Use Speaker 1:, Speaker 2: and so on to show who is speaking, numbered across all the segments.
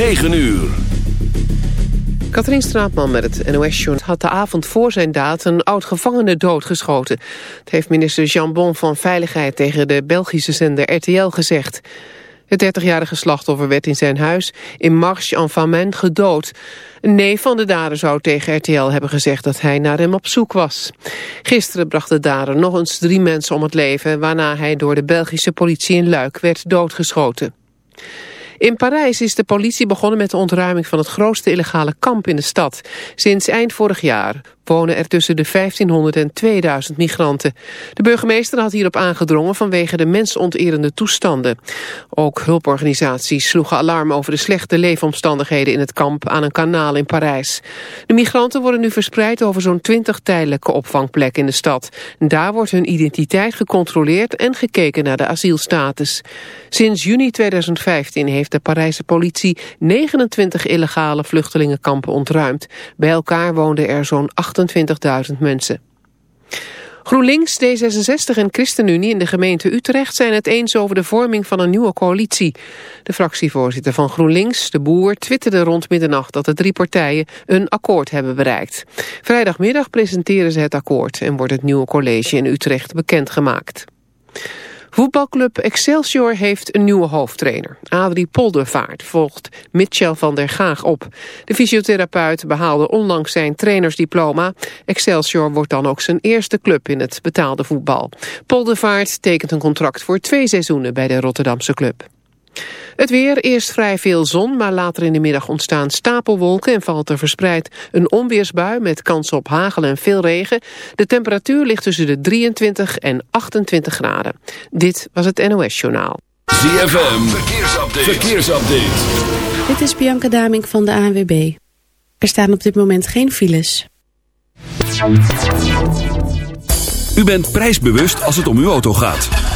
Speaker 1: 9 uur.
Speaker 2: Katrien Straatman met het NOS-journal had de avond voor zijn daad een oud-gevangene doodgeschoten. Het heeft minister Jean Bon van Veiligheid tegen de Belgische zender RTL gezegd. Het 30-jarige slachtoffer werd in zijn huis in Marche en Famenne gedood. Een neef van de dader zou tegen RTL hebben gezegd dat hij naar hem op zoek was. Gisteren bracht de dader nog eens drie mensen om het leven... waarna hij door de Belgische politie in Luik werd doodgeschoten. In Parijs is de politie begonnen met de ontruiming van het grootste illegale kamp in de stad. Sinds eind vorig jaar wonen er tussen de 1500 en 2000 migranten. De burgemeester had hierop aangedrongen vanwege de mensonterende toestanden. Ook hulporganisaties sloegen alarm over de slechte leefomstandigheden in het kamp aan een kanaal in Parijs. De migranten worden nu verspreid over zo'n 20 tijdelijke opvangplekken in de stad. Daar wordt hun identiteit gecontroleerd en gekeken naar de asielstatus. Sinds juni 2015 heeft de Parijse politie 29 illegale vluchtelingenkampen ontruimd. Bij elkaar woonden er zo'n 28.000 mensen. GroenLinks, D66 en ChristenUnie in de gemeente Utrecht zijn het eens over de vorming van een nieuwe coalitie. De fractievoorzitter van GroenLinks, de Boer, twitterde rond middernacht dat de drie partijen een akkoord hebben bereikt. Vrijdagmiddag presenteren ze het akkoord en wordt het nieuwe college in Utrecht bekendgemaakt. Voetbalclub Excelsior heeft een nieuwe hoofdtrainer. Adrie Poldervaart volgt Mitchell van der Gaag op. De fysiotherapeut behaalde onlangs zijn trainersdiploma. Excelsior wordt dan ook zijn eerste club in het betaalde voetbal. Poldervaart tekent een contract voor twee seizoenen bij de Rotterdamse club. Het weer, eerst vrij veel zon, maar later in de middag ontstaan stapelwolken en valt er verspreid een onweersbui met kans op hagel en veel regen. De temperatuur ligt tussen de 23 en 28 graden. Dit was het NOS Journaal.
Speaker 1: ZFM, verkeersupdate. verkeersupdate.
Speaker 3: Dit is Bianca Daming van de ANWB. Er staan op dit moment geen files.
Speaker 1: U bent prijsbewust als het om uw auto gaat.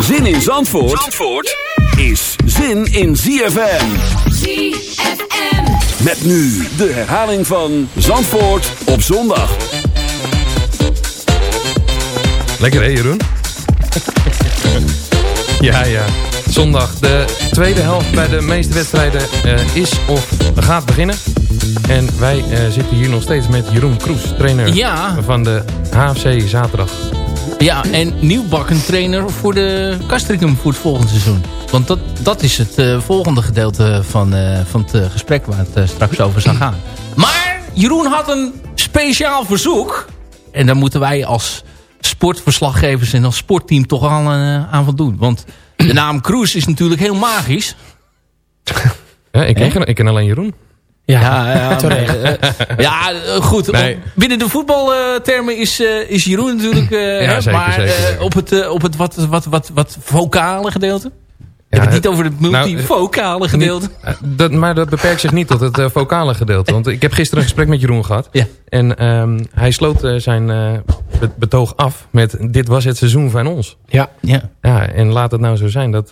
Speaker 1: Zin in Zandvoort, Zandvoort is zin in ZFM.
Speaker 4: ZFM.
Speaker 1: Met nu de herhaling van Zandvoort op zondag.
Speaker 5: Lekker hè Jeroen? ja, ja. Zondag. De tweede helft bij de meeste wedstrijden uh, is of gaat beginnen. En wij uh, zitten hier nog steeds met Jeroen Kroes, trainer
Speaker 6: ja.
Speaker 5: van de HFC Zaterdag.
Speaker 6: Ja, en nieuwbakken trainer voor de Castricum voor het volgende seizoen. Want dat, dat is het uh, volgende gedeelte van, uh, van het uh, gesprek waar het straks over zal gaan. Maar Jeroen had een speciaal verzoek. En daar moeten wij als sportverslaggevers en als sportteam toch al aan voldoen. Want de naam Kroes is natuurlijk heel magisch.
Speaker 5: Ja, ik, ken, ik ken alleen Jeroen.
Speaker 6: Ja, ja, ja, uh, ja goed. Nee. Binnen de voetbaltermen is, uh, is Jeroen natuurlijk... Uh,
Speaker 5: ja, zeker,
Speaker 6: maar
Speaker 5: zeker.
Speaker 6: op het, op het wat, wat, wat, wat vocale gedeelte? Je hebt het niet over het multivocale
Speaker 5: nou,
Speaker 6: gedeelte.
Speaker 5: Niet, dat, maar dat beperkt zich niet tot het uh, vocale gedeelte. Want ik heb gisteren een gesprek met Jeroen gehad.
Speaker 6: Ja.
Speaker 5: En um, hij sloot uh, zijn uh, betoog af met... Dit was het seizoen van ons.
Speaker 6: Ja. ja.
Speaker 5: ja en laat het nou zo zijn dat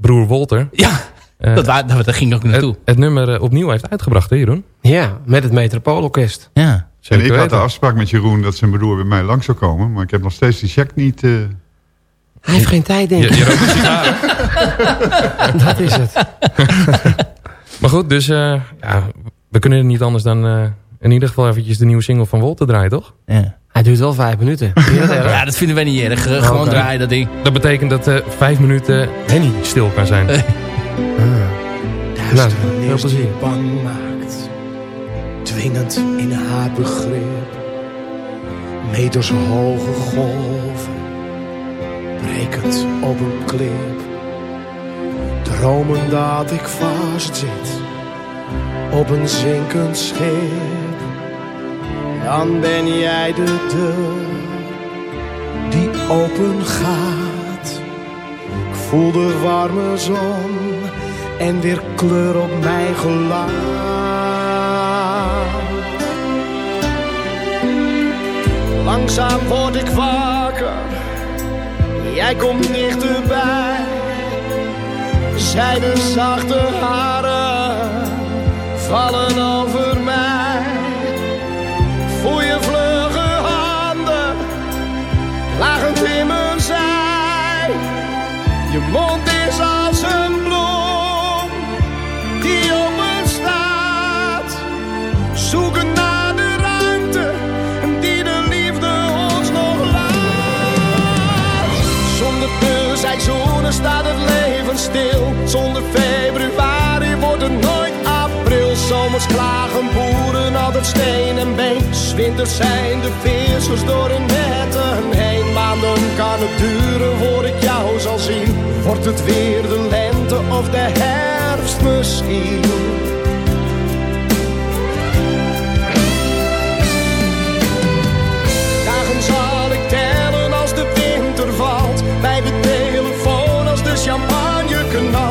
Speaker 5: broer Wolter...
Speaker 6: Ja. Uh, dat, waar, dat, ging ook naartoe.
Speaker 5: Het, het nummer uh, opnieuw heeft uitgebracht, hè Jeroen?
Speaker 7: Ja, met het Metropoolorkest.
Speaker 6: Ja.
Speaker 8: En ik had de afspraak met Jeroen dat zijn broer bij mij langs zou komen. Maar ik heb nog steeds die check niet... Uh...
Speaker 7: Hij heeft geen tijd, denk ik.
Speaker 5: Je, je rookt een sigaar.
Speaker 7: dat is het.
Speaker 5: maar goed, dus ja, we kunnen niet anders dan in ieder geval eventjes de nieuwe single van Wolter draaien, toch?
Speaker 6: Ja.
Speaker 7: Hij duurt wel vijf minuten.
Speaker 6: ja, dat vinden wij niet erg. Gewoon okay. draaien dat ding.
Speaker 5: Dat betekent dat uh, vijf minuten Henny stil kan zijn.
Speaker 7: Ah.
Speaker 5: Nou, heel plezier.
Speaker 9: bang maakt. dwingend in haar begrip. Meters hoge golven, brekend op een klip. Dromen dat ik vastzit op een zinkend schip. Dan ben jij de deur die open gaat. Ik voel de warme zon en weer kleur op mijn gelaat. Langzaam word ik wakker, jij komt dichterbij. Zij de zachte haren vallen over Zomers klagen boeren altijd steen en been. Winters zijn de vissers door hun netten heen. Maanden kan het duren voor ik jou zal zien. Wordt het weer de lente of de herfst misschien?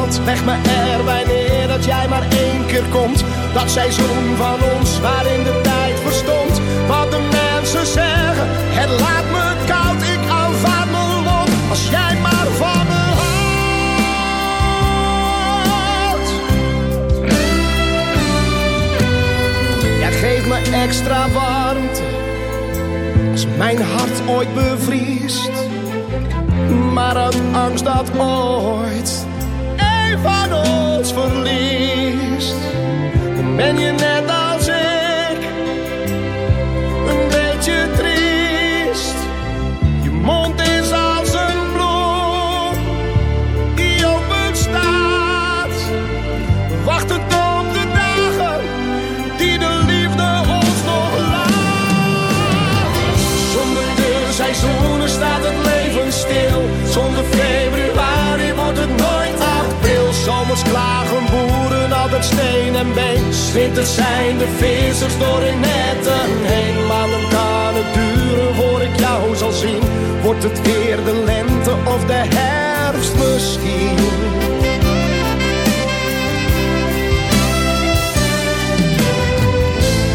Speaker 9: Knalt. Leg me erbij neer dat jij maar één keer komt. Dat seizoen van ons waarin de tijd verstond. Wat de mensen zeggen, het laat me koud. Ik aanvaard mijn lot als jij maar van me houdt. Jij geeft me extra warmte als mijn hart ooit bevriest. Maar uit angst dat ooit van ons verliest, dan ben je net steen en been. zijn de vissers door hun netten heen. Maar dan kan het duren voor ik jou zal zien. Wordt het weer de lente of de herfst misschien?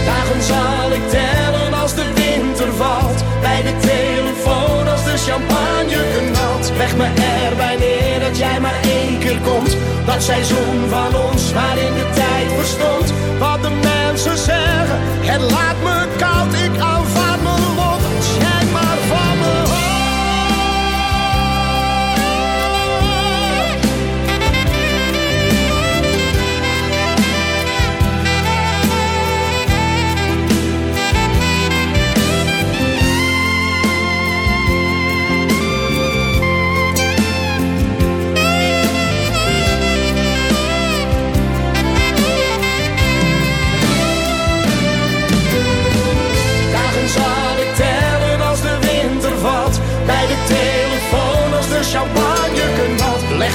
Speaker 9: Dagen zal ik tellen als de winter valt. Bij de telefoon als de champagne knalt. Leg me neer dat jij maar komt. Dat seizoen van ons waarin de tijd verstond. Wat de mensen zeggen, het laat me koud. Ik aanvaard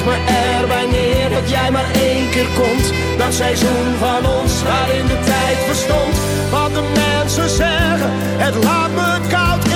Speaker 9: me erbij neer dat jij maar één keer komt. Dat seizoen van ons waarin de tijd verstond. Wat de mensen zeggen, het laat me koud.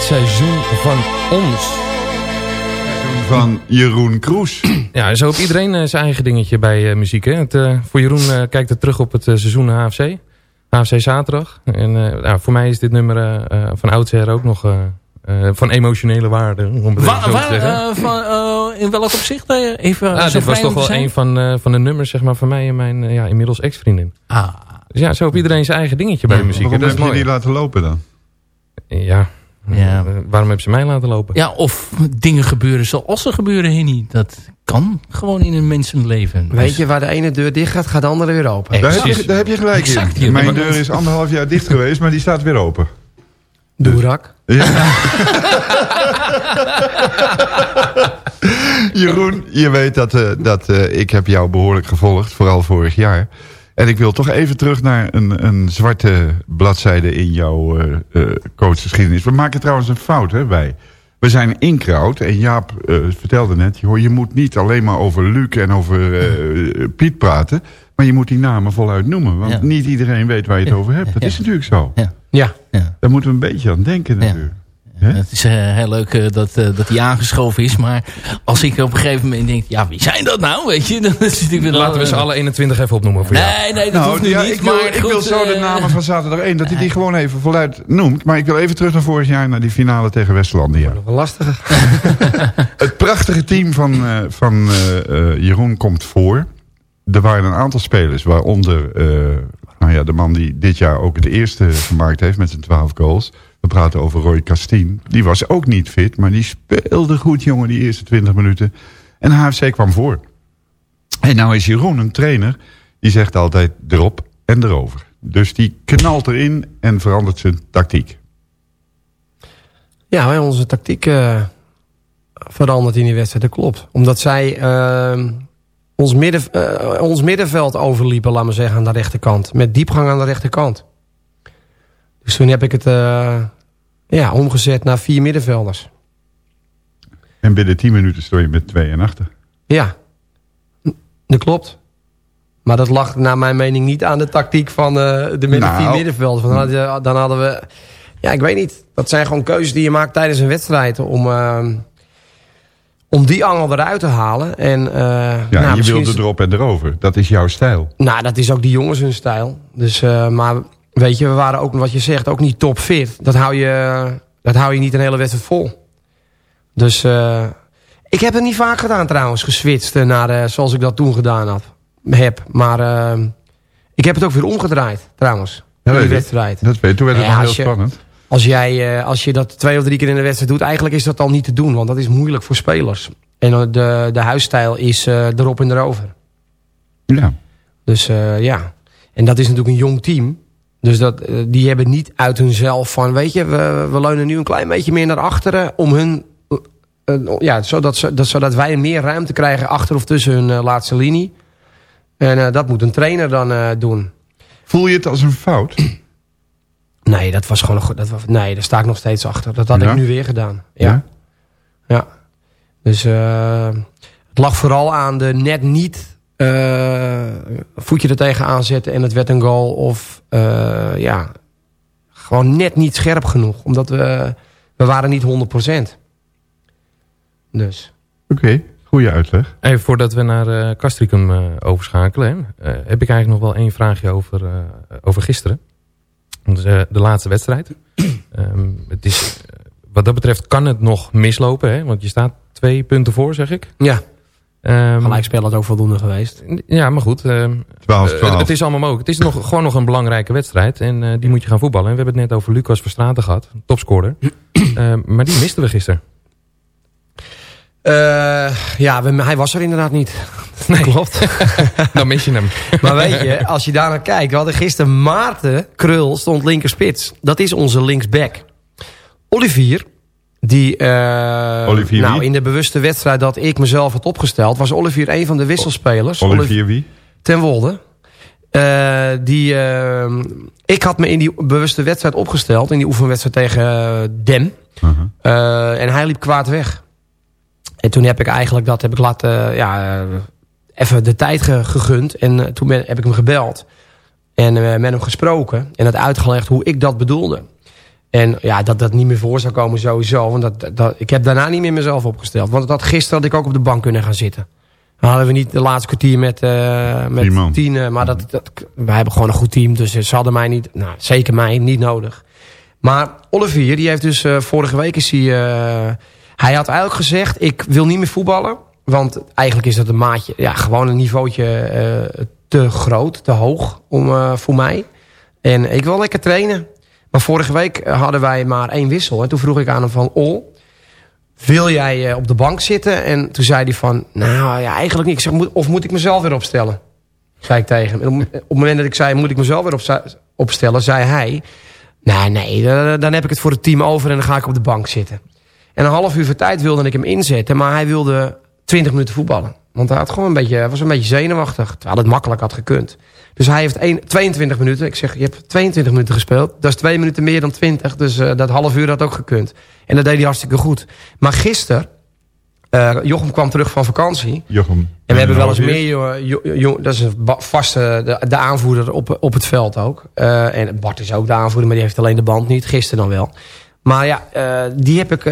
Speaker 4: Het
Speaker 5: seizoen van ons.
Speaker 8: Van Jeroen Kroes.
Speaker 5: Ja, zo op iedereen eh, zijn eigen dingetje bij eh, muziek. Hè? Het, eh, voor Jeroen eh, kijkt het terug op het seizoen HFC. HFC zaterdag. En nou, voor mij is dit nummer van oudsher ook nog eh, eh, van emotionele waarde. Om het zo te zeggen.
Speaker 6: van, in welk opzicht? eh, even
Speaker 5: Ah, dit was toch wel
Speaker 6: zijn?
Speaker 5: een van, eh, van de nummers zeg maar, van mij en mijn ja, inmiddels ex-vriendin.
Speaker 6: Ah,
Speaker 5: Dus ja, zo heeft iedereen zijn eigen dingetje bij de muziek.
Speaker 8: Waarom.
Speaker 5: Dat is
Speaker 8: heb je
Speaker 5: mooi.
Speaker 8: die laten lopen dan?
Speaker 5: Ja.
Speaker 6: Ja.
Speaker 5: Eh, Waarom hebben ze mij laten lopen?
Speaker 6: Ja, of dingen gebeuren zoals ze gebeuren, Henny. Dat kan gewoon in een mensenleven.
Speaker 7: Weet
Speaker 6: Dus-
Speaker 7: je, waar de ene deur dicht gaat, gaat de andere weer open.
Speaker 8: Daar heb, je, daar heb je gelijk
Speaker 6: Exact,
Speaker 8: in. Mijn deur is anderhalf jaar dicht geweest, maar die staat weer open.
Speaker 7: Doerak.
Speaker 8: Jeroen, je weet dat, eh, dat eh, ik heb jou behoorlijk gevolgd, vooral vorig jaar. En ik wil toch even terug naar een, een zwarte bladzijde in jouw eh eh, coachgeschiedenis. We maken trouwens een fout hè, wij. We zijn inkraut en Jaap eh, vertelde net... Joh, je moet niet alleen maar over Luc en over eh, Piet praten... maar je moet die namen voluit noemen. Want
Speaker 6: Ja.
Speaker 8: niet iedereen weet waar je het over hebt. Dat
Speaker 6: Ja.
Speaker 8: is natuurlijk zo.
Speaker 6: Ja.
Speaker 7: Ja.
Speaker 6: Ja.
Speaker 8: Daar moeten we een beetje aan denken natuurlijk.
Speaker 6: Het is eh, heel leuk eh, dat, eh, dat hij aangeschoven is. Maar als ik op een gegeven moment denk... Ja, wie zijn dat nou? Weet je? Dan is het weer
Speaker 5: Laten we ze alle 21 even opnoemen voor jou.
Speaker 6: Nee, nee, dat
Speaker 8: Nou,
Speaker 6: hoeft nu
Speaker 8: ja,
Speaker 6: niet.
Speaker 8: ik wil,
Speaker 6: maar
Speaker 8: ik wil zo de namen van zaterdag 1, dat hij die gewoon even voluit noemt. Maar ik wil even terug naar vorig jaar, naar die finale tegen Westerlandia.
Speaker 7: Nog een lastige.
Speaker 8: Het prachtige team van, eh, van eh, eh, Jeroen komt voor. Er waren een aantal spelers, waaronder eh, nou ja, de man die dit jaar ook het eerste gemaakt heeft met zijn 12 goals. We praten over Roy Castien. Die was ook niet fit, maar die speelde goed, jongen, die eerste 20 minuten. En HFC kwam voor. En nou is Jeroen een trainer, die zegt altijd erop en erover. Dus die knalt erin en verandert zijn tactiek.
Speaker 7: Ja, onze tactiek eh, verandert in die wedstrijd, dat klopt. Omdat zij eh, ons, midden, eh, ons middenveld overliepen, laat maar zeggen, aan de rechterkant. Met diepgang aan de rechterkant. Dus toen heb ik het eh, ja, omgezet naar vier middenvelders.
Speaker 8: En binnen 10 minuten stond je met 2 en achter.
Speaker 7: Ja, dat klopt. Maar dat lag naar mijn mening niet aan de tactiek van eh, de midden
Speaker 8: Nou.
Speaker 7: vier middenvelders. Dan, hadden- dan hadden we... Ja, ik weet niet. Dat zijn gewoon keuzes die je maakt tijdens een wedstrijd. Om, eh, om die angel eruit te halen. En,
Speaker 8: Ja,
Speaker 7: nou,
Speaker 8: je wilde erop en erover. Dat is jouw stijl.
Speaker 7: Nou, dat is ook die jongens hun stijl. Dus, maar weet je, we waren ook, wat je zegt, ook niet topfit. Dat hou je, dat hou je niet een hele wedstrijd vol. Dus eh, ik heb het niet vaak gedaan trouwens, geswitcht eh, naar eh, zoals ik dat toen gedaan had, heb. Maar eh, ik heb het ook weer omgedraaid trouwens.
Speaker 8: Ja,
Speaker 7: in die
Speaker 8: ik.
Speaker 7: wedstrijd.
Speaker 8: Dat weet, toen werd het
Speaker 7: Ja,
Speaker 8: nog heel
Speaker 7: je-
Speaker 8: spannend.
Speaker 7: Als, jij, als je dat twee of drie keer in de wedstrijd doet, eigenlijk is dat al niet te doen. Want dat is moeilijk voor spelers. En de, de huisstijl is erop en erover.
Speaker 8: Ja.
Speaker 7: Dus ja, en dat is natuurlijk een jong team. Dus dat, eh, die hebben niet uit hunzelf van... weet je, we, we leunen nu een klein beetje meer naar achteren... om hun... eh, ja, zodat, ze, dat, zodat wij meer ruimte krijgen achter of tussen hun eh, laatste linie. En dat moet een trainer dan doen.
Speaker 8: Voel je het als een fout?
Speaker 7: Nee, dat was gewoon een goed... Dat was, nee, daar sta ik nog steeds achter. Dat had
Speaker 8: Ja?
Speaker 7: ik nu weer gedaan. Ja. Ja. Dus eh, het lag vooral aan de net niet voetje er tegenaan zetten en het werd een goal. Of eh, ja, gewoon net niet scherp genoeg. Omdat we, we waren niet 100%. Dus.
Speaker 8: Oké, goede uitleg.
Speaker 5: Even voordat we naar eh Castricum eh, overschakelen... Hè, eh, heb ik eigenlijk nog wel één vraagje over, eh, over gisteren. Dus, eh, de laatste wedstrijd. Ehm, het is, eh, wat dat betreft kan het nog mislopen. Hè? Want je staat twee punten voor, zeg ik.
Speaker 7: Ja,
Speaker 5: Ehm,
Speaker 7: gelijkspel had ook voldoende geweest.
Speaker 5: Ja, maar goed. ehm,
Speaker 8: 12,
Speaker 5: eh,
Speaker 8: 12.
Speaker 5: het is allemaal mogelijk. Het is nog, gewoon nog een belangrijke wedstrijd. En eh, die moet je gaan voetballen. En we hebben het net over Lucas Verstraten gehad. Topscorer. Ehm, maar die misten we gisteren.
Speaker 7: Eh, ja, we- hij was er inderdaad niet.
Speaker 5: Nee.
Speaker 7: Klopt.
Speaker 5: Dan mis je hem.
Speaker 7: Maar weet je, als je daar naar kijkt. We hadden gisteren Maarten Krul stond linkerspits. Dat is onze linksback. Olivier. Die, eh,
Speaker 8: Olivier
Speaker 7: nou,
Speaker 8: wie?
Speaker 7: in de bewuste wedstrijd dat ik mezelf had opgesteld... was Olivier een van de wisselspelers.
Speaker 8: Olivier wie?
Speaker 7: Ten Wolde. Eh, die, eh, ik had me in die bewuste wedstrijd opgesteld. In die oefenwedstrijd tegen Dem.
Speaker 8: Uh-huh.
Speaker 7: Eh, en hij liep kwaad weg. En toen heb ik eigenlijk dat heb ik laten, ja, even de tijd ge- gegund. En toen ben, heb ik hem gebeld. En met hem gesproken. En het uitgelegd hoe ik dat bedoelde. En ja, dat dat niet meer voor zou komen sowieso. Want dat, dat, ik heb daarna niet meer mezelf opgesteld. Want dat gisteren had ik ook op de bank kunnen gaan zitten. Dan hadden we niet de laatste kwartier met, eh met
Speaker 8: Tien
Speaker 7: maar dat, dat, wij hebben gewoon een goed team. Dus ze hadden mij niet, nou, zeker mij, niet nodig. Maar Olivier, die heeft dus eh, vorige week is hij... eh, hij had eigenlijk gezegd, ik wil niet meer voetballen. Want eigenlijk is dat een maatje, ja, gewoon een niveautje te groot, te hoog om, voor mij. En ik wil lekker trainen. Maar vorige week eh, hadden wij maar één wissel. En toen vroeg ik aan hem van... Ol, wil jij eh, op de bank zitten? En toen zei hij van... Nou ja, eigenlijk niet. Ik zeg, of moet ik mezelf weer opstellen? Zei ik tegen hem. Op het moment dat ik zei... Moet ik mezelf weer opstellen? Zei hij... Nee, nee, dan heb ik het voor het team over... en dan ga ik op de bank zitten. En een half uur voor tijd wilde ik hem inzetten... maar hij wilde 20 minuten voetballen. Want hij had gewoon een beetje, was een beetje zenuwachtig. Terwijl het makkelijk had gekund. Dus hij heeft één- 22 minuten. Ik zeg, je hebt 22 minuten gespeeld. Dat is twee minuten meer dan 20. Dus eh, dat half uur had ook gekund. En dat deed hij hartstikke goed. Maar gisteren... eh, Jochem kwam terug van vakantie.
Speaker 8: Jochem.
Speaker 7: En we hebben wel eens meer... jo- jo- jo- dat is een vaste de, de aanvoerder op, op het veld ook. Eh, en Bart is ook de aanvoerder, maar die heeft alleen de band niet. Gisteren dan wel. Maar ja, die heb ik...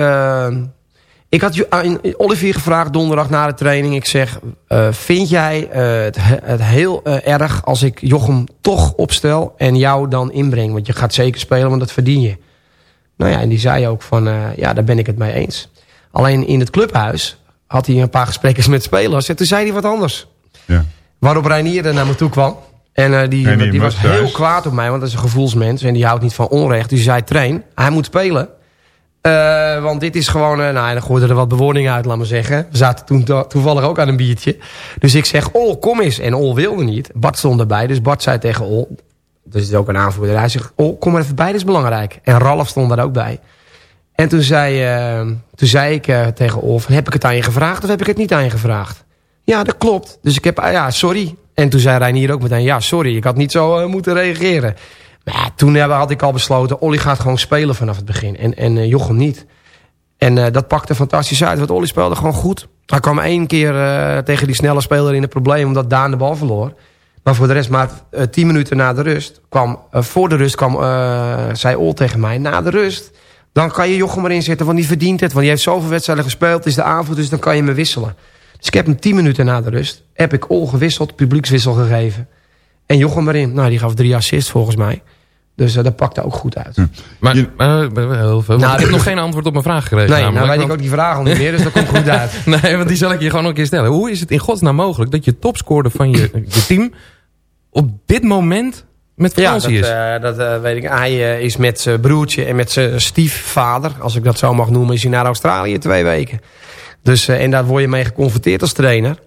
Speaker 7: ik had aan Olivier gevraagd donderdag na de training. Ik zeg, eh, vind jij eh, het, he- het heel eh, erg als ik Jochem toch opstel... en jou dan inbreng? Want je gaat zeker spelen, want dat verdien je. Nou ja, en die zei ook van, ja, daar ben ik het mee eens. Alleen in het clubhuis had hij een paar gesprekken met spelers. En toen zei hij wat anders.
Speaker 8: Ja.
Speaker 7: Waarop Reinier er naar me toe kwam. En die,
Speaker 8: Reinier
Speaker 7: die was heel kwaad op mij, want dat is een gevoelsmens. En die houdt niet van onrecht. Dus hij zei, train, hij moet spelen. Eh, want dit is gewoon, eh, nou, dan gooide er wat bewoordingen uit, laat maar zeggen. We zaten toen to- toevallig ook aan een biertje. Dus ik zeg, Ol, kom eens. En Ol wilde niet. Bart stond erbij, dus Bart zei tegen Ol, dus het is ook een aanvoerder. Hij zegt, Ol, kom maar even bij, dat is belangrijk. En Ralf stond daar ook bij. En toen zei, eh, toen zei ik tegen Ol, heb ik het aan je gevraagd of heb ik het niet aan je gevraagd? Ja, dat klopt. Dus ik heb, ah, ja, sorry. En toen zei Reinier ook meteen, ja, sorry. Ik had niet zo moeten reageren. Maar toen had ik al besloten, Olly gaat gewoon spelen vanaf het begin. En, en eh, Jochem niet. En eh, dat pakte fantastisch uit, want Olly speelde gewoon goed. Hij kwam één keer eh, tegen die snelle speler in het probleem... omdat Daan de bal verloor. Maar voor de rest, maar eh, tien minuten na de rust... kwam voor de rust kwam, zei Ol tegen mij... na de rust, dan kan je Jochem erin zetten... want die verdient het, want die heeft zoveel wedstrijden gespeeld... het is de avond, dus dan kan je me wisselen. Dus ik heb hem tien minuten na de rust... heb ik Ol gewisseld, publiekswissel gegeven... en Jochem erin. Nou, die gaf drie assists volgens mij... Dus eh, dat pakte ook goed uit.
Speaker 5: Maar,
Speaker 8: Je-
Speaker 5: eh, heel veel.
Speaker 7: Nou,
Speaker 5: ik heb nog geen antwoord op mijn vraag gekregen.
Speaker 7: Nee, nou weet ik ook die vraag al niet meer, dus dat komt goed uit.
Speaker 5: Nee, want die zal ik je gewoon nog een keer stellen. Hoe is het in godsnaam mogelijk dat je topscorer van je, je team op dit moment met
Speaker 7: Ja, dat,
Speaker 5: vakantie is?
Speaker 7: eh, dat eh, weet ik. Hij is met zijn broertje en met zijn stiefvader, als ik dat zo mag noemen, is hij naar Australië twee weken. Dus, eh, en daar word je mee geconfronteerd als trainer.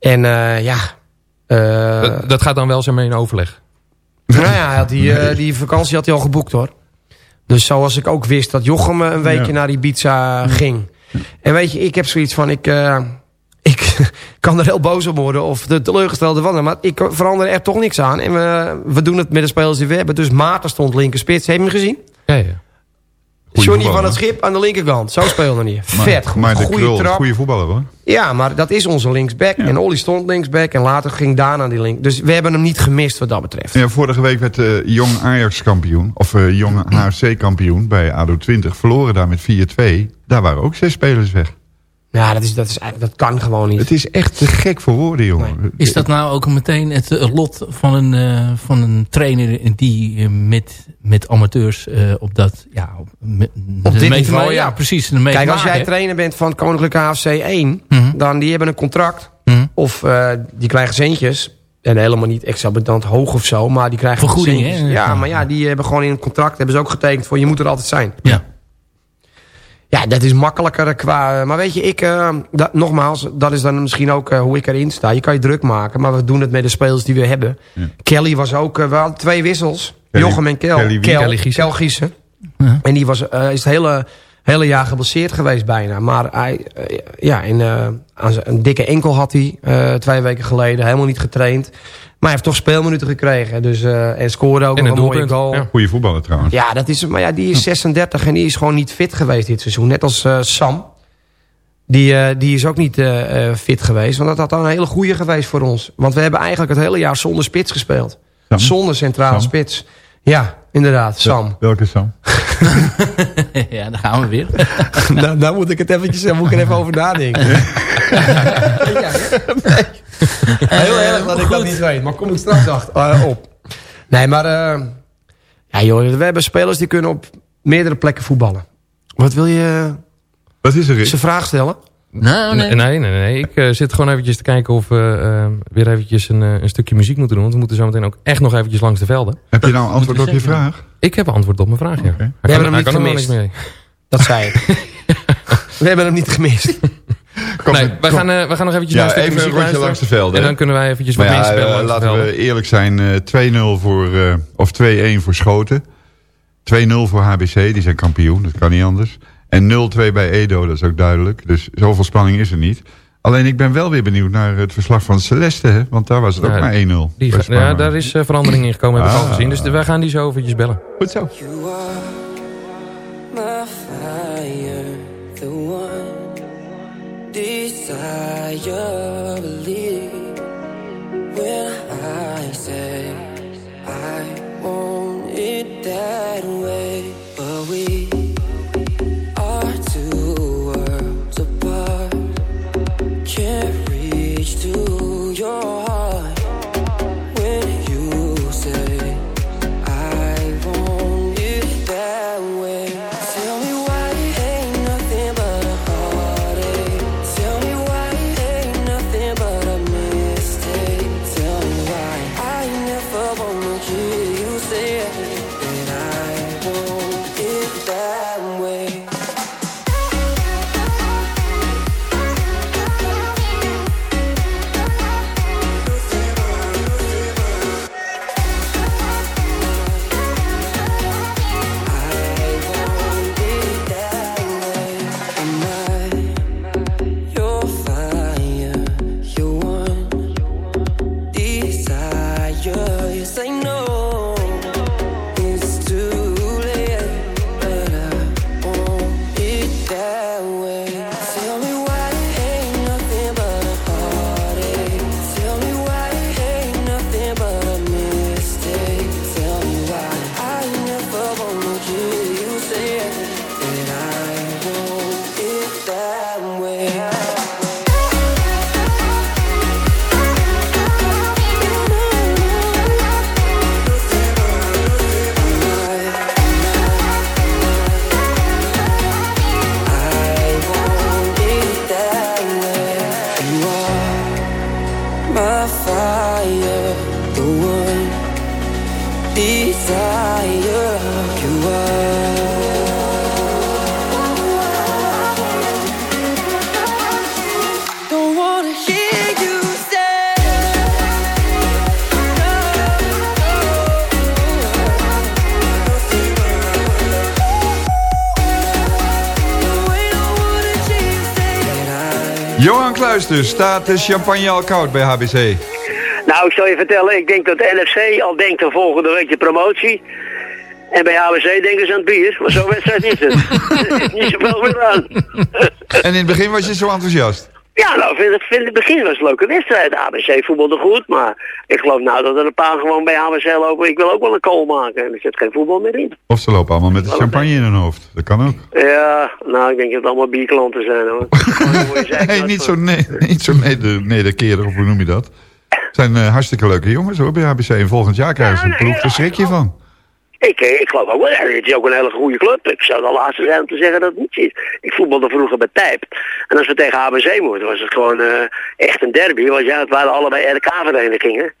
Speaker 7: En eh, ja... eh,
Speaker 5: dat, dat gaat dan wel zijn mee in overleg.
Speaker 7: Nou ja, die, eh, die vakantie had hij al geboekt hoor. Dus zoals ik ook wist dat Jochem eh, een weekje
Speaker 8: Ja.
Speaker 7: naar Ibiza ging. En weet je, ik heb zoiets van... Ik, eh, ik kan er heel boos op worden of de teleurgestelde van. Maar ik verander er toch niks aan. En we, we doen het met de spelers die we hebben. Dus Maarten stond linkerspits. Heb je hem gezien?
Speaker 5: Ja, ja.
Speaker 7: Johnny van het Schip aan de linkerkant. Zo speelde hij. Vet, goed.
Speaker 8: Maar de
Speaker 7: goede
Speaker 8: Krul
Speaker 7: trap.
Speaker 8: goede voetballer hoor.
Speaker 7: Ja, maar dat is onze linksback. En Olly stond linksback. En later ging Daan aan die link. Dus we hebben hem niet gemist wat dat betreft.
Speaker 8: Ja, vorige week werd eh, Jong Ajax kampioen. Of eh, Jong HFC kampioen bij ADO 20. Verloren daar met 4-2. Daar waren ook zes spelers weg.
Speaker 7: Ja, dat, is, dat, is, eigenlijk- dat kan gewoon niet.
Speaker 8: Het is echt te gek voor woorden, jongen.
Speaker 6: Is dat nou ook meteen het eh, lot van een, eh, van een trainer die eh, met, met amateurs op op dat... Ja, op, met,
Speaker 7: Op dit niveau,
Speaker 6: maken-
Speaker 7: ja.
Speaker 6: ja. precies.
Speaker 7: Kijk, als jij trainer bent van Koninklijke AFC 1...
Speaker 6: Mhm.
Speaker 7: dan die hebben een contract.
Speaker 6: Mhm.
Speaker 7: Of eh, die krijgen centjes. En helemaal niet exorbitant hoog of zo. Maar die krijgen
Speaker 6: Vergoeding,
Speaker 7: centjes.
Speaker 6: hè?
Speaker 7: Ja, maar ja, die hebben gewoon in een contract... hebben ze ook getekend voor je moet er altijd zijn.
Speaker 6: Ja.
Speaker 7: Ja, dat is makkelijker qua... Maar weet je, ik... eh, dat, nogmaals, dat is dan misschien ook eh, hoe ik erin sta. Je kan je druk maken, maar we doen het met de spelers die we hebben.
Speaker 8: Ja.
Speaker 7: Kelly was ook... eh, we hadden twee wissels.
Speaker 8: Kelly-
Speaker 7: Jochem en Kel.
Speaker 8: Kelly?
Speaker 7: Kel,
Speaker 5: Kelly Giesen.
Speaker 7: Kel Giesen.
Speaker 6: Ja.
Speaker 7: En die was, eh, is het hele, hele jaar geblesseerd geweest bijna. Maar hij, eh, ja, in, eh, aan zijn- een dikke enkel had hij eh, twee weken geleden. Helemaal niet getraind. Maar hij heeft toch speelminuten gekregen. Dus, eh, en scoorde ook
Speaker 5: En
Speaker 7: nog
Speaker 5: een
Speaker 7: een mooie
Speaker 5: doelpunt,
Speaker 7: goal.
Speaker 5: ja.
Speaker 7: Ja.
Speaker 8: Goede voetballer trouwens.
Speaker 7: dat is, maar ja, die is 36 en die is gewoon niet fit geweest dit seizoen. Net als eh, Sam. Die, eh, die is ook niet eh, eh, fit geweest. Want dat had dan een hele goede geweest voor ons. Want we hebben eigenlijk het hele jaar zonder spits gespeeld.
Speaker 8: Sam?
Speaker 7: Zonder centrale
Speaker 8: Sam?
Speaker 7: spits. Ja, inderdaad. Sam.
Speaker 8: Welke Sam?
Speaker 6: ja, daar gaan we weer.
Speaker 7: nou, nou moet ik het eventjes, moet ik er even over nadenken. Ja, nee. Heel erg dat ik dat niet weet, maar kom ik straks achter, eh, op. Nee, maar eh, ja, joh, we hebben spelers die kunnen op meerdere plekken voetballen. Wat wil je
Speaker 8: Wat is er, Rick?
Speaker 7: ze vraag stellen?
Speaker 6: Nou, nee.
Speaker 5: Nee, nee, nee. Ik eh, zit gewoon eventjes te kijken of we eh, weer eventjes een, eh, een stukje muziek moeten doen. Want we moeten zo meteen ook echt nog eventjes langs de velden.
Speaker 8: Heb je nou een antwoord op je vraag?
Speaker 5: Ik heb een antwoord op mijn vraag, ja.
Speaker 7: We hebben hem niet gemist.
Speaker 5: mee.
Speaker 7: Dat zei ik. We hebben hem niet gemist.
Speaker 8: Kom,
Speaker 5: Nee,
Speaker 8: kom.
Speaker 5: wij gaan, eh, wij gaan nog eventjes
Speaker 8: Ja,
Speaker 5: naar een stukje
Speaker 8: even een rondje langs de velden,
Speaker 5: En dan kunnen wij eventjes
Speaker 8: Maar
Speaker 5: wat
Speaker 8: ja,
Speaker 5: bellen
Speaker 8: eh,
Speaker 5: langs de
Speaker 8: laten we eerlijk zijn. eh, 2-0 voor, eh, of 2-1 voor Schoten. 2-0 voor HBC, die zijn kampioen, dat kan niet anders. En 0-2 bij Edo, dat is ook duidelijk. Dus zoveel spanning is er niet. Alleen ik ben wel weer benieuwd naar het verslag van Celeste, hè? want daar was het ook maar 1-0.
Speaker 5: Die
Speaker 8: bij
Speaker 5: ga- ja, daar is eh, verandering in gekomen, heb ik al
Speaker 8: Ah.
Speaker 5: gezien. Dus wij gaan die zo eventjes bellen.
Speaker 8: Goed zo.
Speaker 4: Desire. Believe desire. You are. Don't wanna hear you say.
Speaker 8: Johan Kluisters, staat de champagne al koud bij HBC?
Speaker 10: Nou, ik zal je vertellen, ik denk dat de NFC al denkt aan volgende week de promotie. En bij HWC denken ze aan het bier, maar zo'n wedstrijd is het. niet zoveel meer aan.
Speaker 8: En in het begin was je zo enthousiast.
Speaker 10: ja, nou, vind, in het begin was het een leuke wedstrijd. HWC voetbalde goed, maar ik geloof nou dat er een paar gewoon bij HWC lopen. Ik wil ook wel een kool maken en er zit geen voetbal meer in.
Speaker 8: Of ze lopen allemaal met de champagne in hun hoofd. Dat kan ook.
Speaker 10: Ja, nou, ik denk dat het allemaal bierklanten zijn hoor.
Speaker 8: Nee, niet zo, nee, niet zo neder, nederkerig, of hoe noem je dat? Zijn eh, hartstikke leuke jongens hoor bij HBC. En volgend jaar krijgen ze een ploeg, daar schrik je van.
Speaker 10: Ik, eh, ik geloof ook wel, het is ook een hele goede club. Ik zou de laatste zijn om te zeggen dat het niet is. Ik voetbalde vroeger bij Tijp. En als we tegen HBC moesten, was het gewoon eh, echt een derby. Want ja, het waren allebei RK-verenigingen.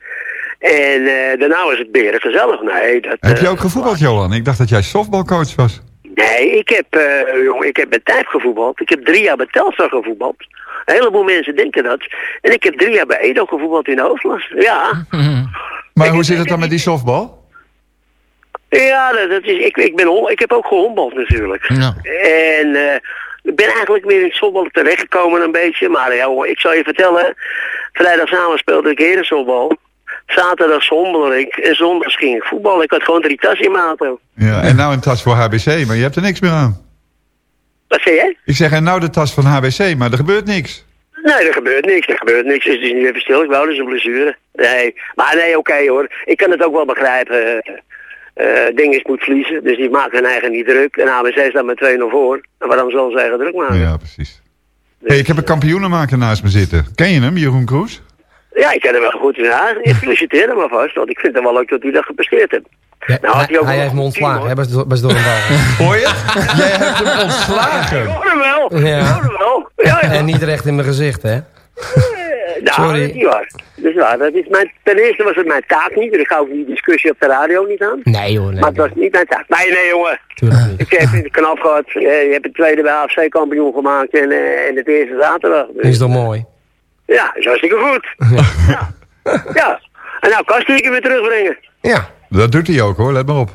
Speaker 10: En daarna was het beren gezellig. Nee, dat,
Speaker 8: Heb je ook gevoetbald, Johan? Ik dacht dat jij softbalcoach was.
Speaker 10: Nee, ik heb, eh, jongen, ik heb bij Tijp gevoetbald. Ik heb drie jaar bij Telstar gevoetbald. Een heleboel mensen denken dat. En ik heb drie jaar bij Edo gevoetbald in de hoofdklasse. Ja.
Speaker 8: Maar hoe zit het dan met die softbal?
Speaker 10: Ja, dat, dat is, ik, ik, ben, hon- ik heb ook gehombald natuurlijk.
Speaker 6: Ja.
Speaker 10: En eh, ik ben eigenlijk meer in het softbal terechtgekomen een beetje. Maar ja, ik zal je vertellen. Vrijdagavond speelde ik herensoftbal. Zaterdag hombelde ik. En zondags ging ik voetballen. Ik had gewoon drie tassen in mijn auto.
Speaker 8: Ja, en nou een tas voor HBC, maar je hebt er niks meer aan.
Speaker 10: Wat zei jij?
Speaker 8: Ik zeg, en nou de tas van HBC, maar er gebeurt niks.
Speaker 10: Nee, er gebeurt niks. Er gebeurt niks. Dus het is nu even stil. Ik wou dus een blessure. Nee, maar nee, oké hoor. Ik kan het ook wel begrijpen. eh Dinges moet verliezen, dus die maakt hun eigen niet druk. En ABC staat met 2-0 voor. En waarom zal ze eigen druk maken?
Speaker 8: Ja, precies. Hey, ik heb een kampioenenmaker naast me zitten. Ken je hem, Jeroen Kroes?
Speaker 10: Ja, ik ken hem wel goed. Ja, ik feliciteer hem alvast, want ik vind het wel leuk dat hij dat gepresteerd heeft.
Speaker 7: Ja,
Speaker 10: Nou, had
Speaker 7: hij,
Speaker 10: ook
Speaker 7: heeft me ontslagen, hè, best, best door een bal.
Speaker 8: Hoor je? Jij hebt hem ontslagen.
Speaker 10: Ik hoor hem wel.
Speaker 7: Ja.
Speaker 10: Ik hoor hem wel. Ja, ja.
Speaker 7: En niet recht in mijn gezicht, hè?
Speaker 10: Nou,
Speaker 7: Sorry.
Speaker 10: dat is niet waar. Dat is waar. Dat is mijn, ten eerste was het mijn taak niet. Dus ik hou die discussie op de radio niet aan.
Speaker 7: Nee hoor, nee.
Speaker 10: maar het was niet mijn taak. Nee, nee jongen.
Speaker 7: Tuurlijk niet.
Speaker 10: Ik heb het knap gehad. Eh, Je hebt het tweede bij AFC kampioen gemaakt en, eh, en het eerste zaterdag. Dus,
Speaker 7: Is toch mooi?
Speaker 10: Ja, dat is hartstikke goed. Ja. ja. En nou, Kastrieken weer terugbrengen.
Speaker 7: Ja,
Speaker 8: Dat doet hij ook hoor, let maar op.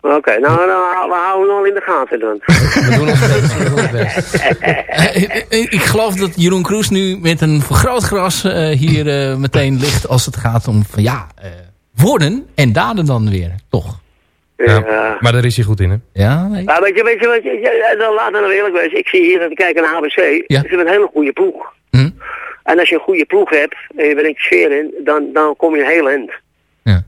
Speaker 10: Oké, nou, nou, we houden hem al in de gaten dan.
Speaker 7: we doen ons best. We doen ons best.
Speaker 6: Eh, eh, ik geloof dat Jeroen Kroes nu met een vergrootgras eh, hier eh, meteen ligt als het gaat om van ja, eh, woorden en daden dan weer, toch?
Speaker 5: Ja,
Speaker 10: Ja.
Speaker 5: maar daar is hij goed in, hè?
Speaker 6: Ja, nee.
Speaker 10: Ja, weet je, weet je, weet je, ja, dan laat nou eerlijk wezen. Ik zie hier dat ik kijk naar HBC.
Speaker 6: Ja.
Speaker 10: Ze hebben een hele goede ploeg.
Speaker 6: Hm?
Speaker 10: En als je een goede ploeg hebt en je brengt sfeer in, dan, dan kom je een heel eind.
Speaker 6: Ja.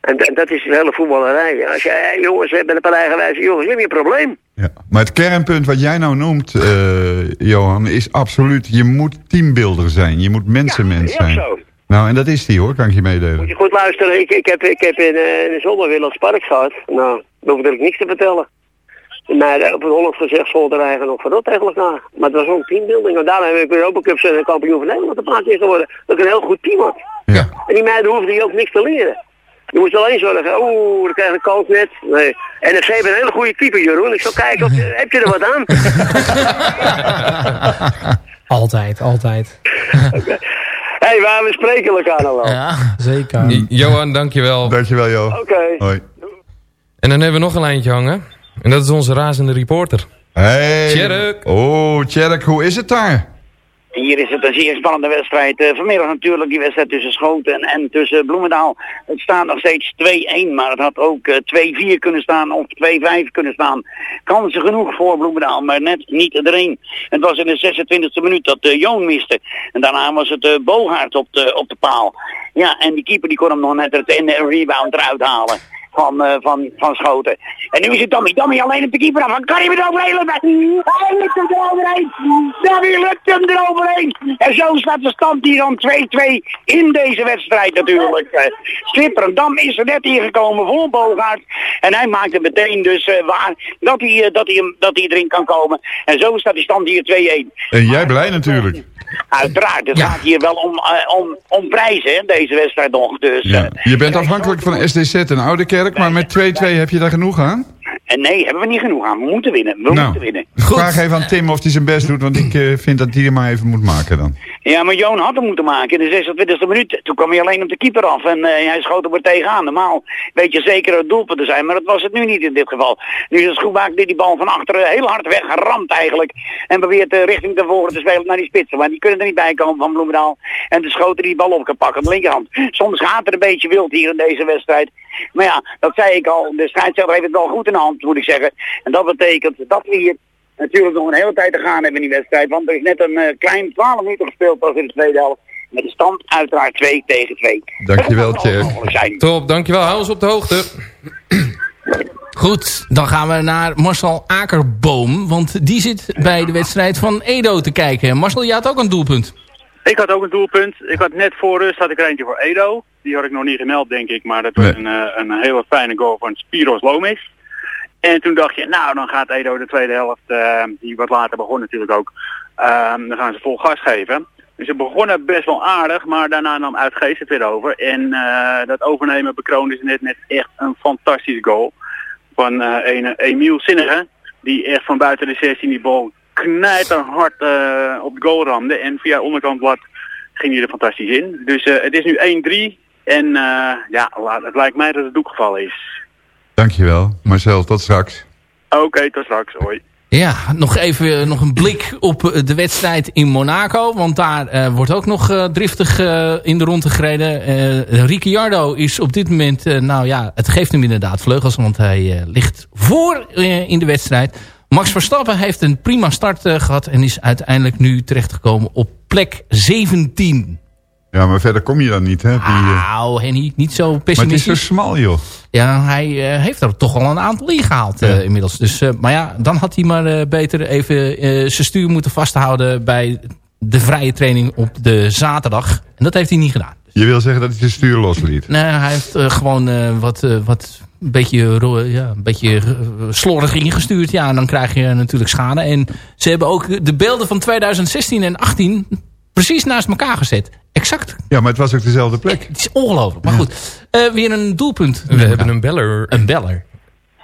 Speaker 10: En, en dat is de hele voetballerij. Als je eh, jongens hebt met een paar eigenwijze jongens, heb je een probleem.
Speaker 8: Ja. Maar het kernpunt wat jij nou noemt, eh, Johan, is absoluut... je moet teambuilder zijn, je moet mensenmens
Speaker 10: ja,
Speaker 8: zijn.
Speaker 10: zo.
Speaker 8: Nou, en dat is die hoor, kan ik je
Speaker 10: Moet
Speaker 8: meedelen.
Speaker 10: je goed luisteren. Ik, ik heb, ik heb in, eh, in de zomer weer Park gehad. Nou, dan hoef ik niks te vertellen. Maar eh, op het Holland gezegd er eigenlijk nog verrot eigenlijk na. Maar het was ook teambuilding. En daarna heb ik weer Europa Cup zijn kampioen van Nederland een paar keer geworden. Dat ik een heel goed team had.
Speaker 8: Ja.
Speaker 10: En die meiden hoefden hier ook niks te leren. Je moest alleen zorgen, oeh, dan krijg je een kans net. Nee. NFC heeft een hele goede keeper, Jeroen. Ik zal kijken, of, je- heb je er wat aan?
Speaker 7: Altijd, altijd.
Speaker 10: Hé, hey, waar we spreken elkaar nou wel.
Speaker 6: Ja.
Speaker 7: Zeker.
Speaker 5: Johan, dankjewel.
Speaker 8: Dankjewel, Jo.
Speaker 10: Oké.
Speaker 8: Hoi.
Speaker 5: En dan hebben we nog een lijntje hangen. En dat is onze razende reporter.
Speaker 8: Hey.
Speaker 5: Tjerk.
Speaker 8: Oh, Tjerk, hoe is het daar?
Speaker 11: Hier is het een zeer spannende wedstrijd. Eh, vanmiddag natuurlijk die wedstrijd tussen Schoten en tussen Bloemendaal. Het staat nog steeds 2-1, maar het had ook eh, 2-4 kunnen staan of 2-5 kunnen staan. Kansen genoeg voor Bloemendaal, maar net niet erin. Het was in de 26e minuut dat eh, Joon miste. En daarna was het eh Bogaert op de, op de paal. Ja, en die keeper die kon hem nog net het in een rebound eruit halen. Van, eh, van, van Schoten. En nu is het Tommy. Tommy alleen op de keeper af. Kan hij er overheen? Hij lukt hem eroverheen. Tommy lukt hem eroverheen. En zo staat de stand hier dan 2-2 in deze wedstrijd natuurlijk. Eh, Schipperendam is er net ingekomen voor Bogaert. En hij maakt het meteen dus eh, waar dat hij, dat, hij, dat hij erin kan komen. En zo staat die stand hier 2-1.
Speaker 8: En jij blij natuurlijk.
Speaker 11: Uiteraard, het
Speaker 6: Ja.
Speaker 11: gaat hier wel om, eh, om, om prijzen, hè, deze wedstrijd nog. Dus,
Speaker 8: Ja.
Speaker 11: eh,
Speaker 8: Je bent afhankelijk van SDZ en Oude Kerk, maar met 2-2 heb je daar genoeg aan?
Speaker 11: En nee, hebben we niet genoeg aan. We moeten winnen. We
Speaker 8: Nou,
Speaker 11: moeten winnen.
Speaker 8: vraag even aan Tim of hij zijn best doet, want ik eh, vind dat hij er maar even moet maken dan.
Speaker 11: Ja, maar Joon had hem moeten maken in de 26e minuut. Toen kwam hij alleen op de keeper af en eh, hij schoot hem er tegenaan. Normaal weet je zeker het doelpunt te zijn, maar dat was het nu niet in dit geval. Nu is het Schoenmaak die die bal van achteren heel hard weggeramd eigenlijk. En probeert de richting te voren te spelen naar die spitsen. Maar die kunnen er niet bij komen van Bloemendaal. En de schoten die bal op kan pakken aan de linkerhand. Soms gaat het een beetje wild hier in deze wedstrijd. Maar ja, dat zei ik al. De scheidsrechter heeft het wel goed in de hand, moet ik zeggen. En dat betekent dat we hier natuurlijk nog een hele tijd te gaan hebben in die wedstrijd. Want er is net een eh, klein 12 minuten gespeeld pas in de tweede helft. Met de stand uiteraard 2 tegen 2.
Speaker 8: Dankjewel,
Speaker 11: Dat kan
Speaker 8: Tjerk.
Speaker 5: Top, dankjewel. Hou ons op de hoogte.
Speaker 6: Goed, dan gaan we naar Marcel Akerboom. Want die zit bij de wedstrijd van Edo te kijken. Marcel, je had ook een doelpunt.
Speaker 12: Ik had ook een doelpunt. Ik had net voor rust had ik er eentje voor Edo. Die had ik nog niet gemeld, denk ik. Maar dat was
Speaker 8: Nee.
Speaker 12: een, eh, een hele fijne goal van Spiros Lomis. En toen dacht je, nou, dan gaat Edo de tweede helft, eh, die wat later begon natuurlijk ook, ehm, dan gaan ze vol gas geven. Dus ze begonnen best wel aardig, maar daarna nam Uitgeest het weer over. En eh, dat overnemen bekroonde ze net met echt een fantastische goal. Van een Emiel Zinnige, die echt van buiten de 16 die bal knijterhard eh op de goal ramde. En via onderkant blad ging hij er fantastisch in. Dus eh, het is nu 1-3. En eh, ja, laat- het lijkt mij dat het doek gevallen is.
Speaker 8: Dankjewel. Marcel, tot straks.
Speaker 12: Oké, tot straks. Hoi.
Speaker 6: Ja, nog even nog een blik op de wedstrijd in Monaco. Want daar eh, wordt ook nog driftig eh, in de ronde gereden. Eh Ricciardo is op dit moment... eh, nou ja, het geeft hem inderdaad vleugels. Want hij eh, ligt voor in de wedstrijd. Max Verstappen heeft een prima start eh, gehad. En is uiteindelijk nu terechtgekomen op plek 17.
Speaker 8: Ja, maar verder kom je dan niet, hè? Die, eh,
Speaker 6: Nou, Henny, niet zo
Speaker 8: maar het is zo
Speaker 6: pessimistisch.
Speaker 8: smal, joh.
Speaker 6: Ja, hij eh, heeft er toch al een aantal ingehaald eh
Speaker 8: Ja.
Speaker 6: inmiddels. Dus, maar ja, dan had hij maar beter even zijn stuur moeten vasthouden bij de vrije training op de zaterdag. En dat heeft hij niet gedaan.
Speaker 8: Je wil zeggen dat hij zijn stuur losliet.
Speaker 6: Nee, hij heeft gewoon wat, wat een beetje, ja, een beetje eh, slordig ingestuurd. Ja, en dan krijg je natuurlijk schade. En ze hebben ook de beelden van 2016 en 18 precies naast elkaar gezet. Exact.
Speaker 8: Ja, maar het was ook dezelfde plek.
Speaker 6: Het is ongelooflijk. Maar goed, eh, weer een doelpunt.
Speaker 5: We hebben een beller.
Speaker 6: Een beller.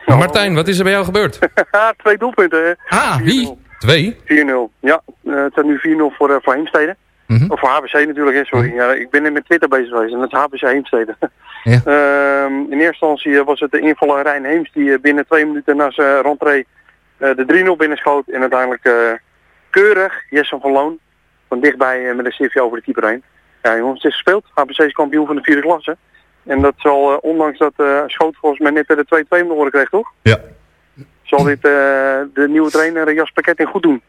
Speaker 5: Martijn, wat is er bij jou gebeurd?
Speaker 13: Twee doelpunten. hè.
Speaker 6: Ah, wie?
Speaker 5: Twee?
Speaker 13: 4-0. Ja, eh, het staat nu 4-0 voor, voor Heemstede.
Speaker 6: Mhm.
Speaker 13: Of voor HBC natuurlijk, hè, sorry. Ja, ik ben net met Twitter bezig geweest en dat is HBC Heemstede.
Speaker 6: Ja.
Speaker 13: Ehm, in eerste instantie eh, was het de invaller Rijn Heems die eh, binnen twee minuten na zijn rentree eh, de 3-0 binnenschoot. En uiteindelijk keurig Jesse van Loon van dichtbij met een stiftje over de keeper heen. Ja jongens, het is gespeeld. HBC is kampioen van de vierde klasse. En dat zal, ondanks dat Schoot volgens mij net de 2-2 om de oren kreeg, toch?
Speaker 8: Ja.
Speaker 13: Zal dit de nieuwe trainer Jasper Ketting goed doen?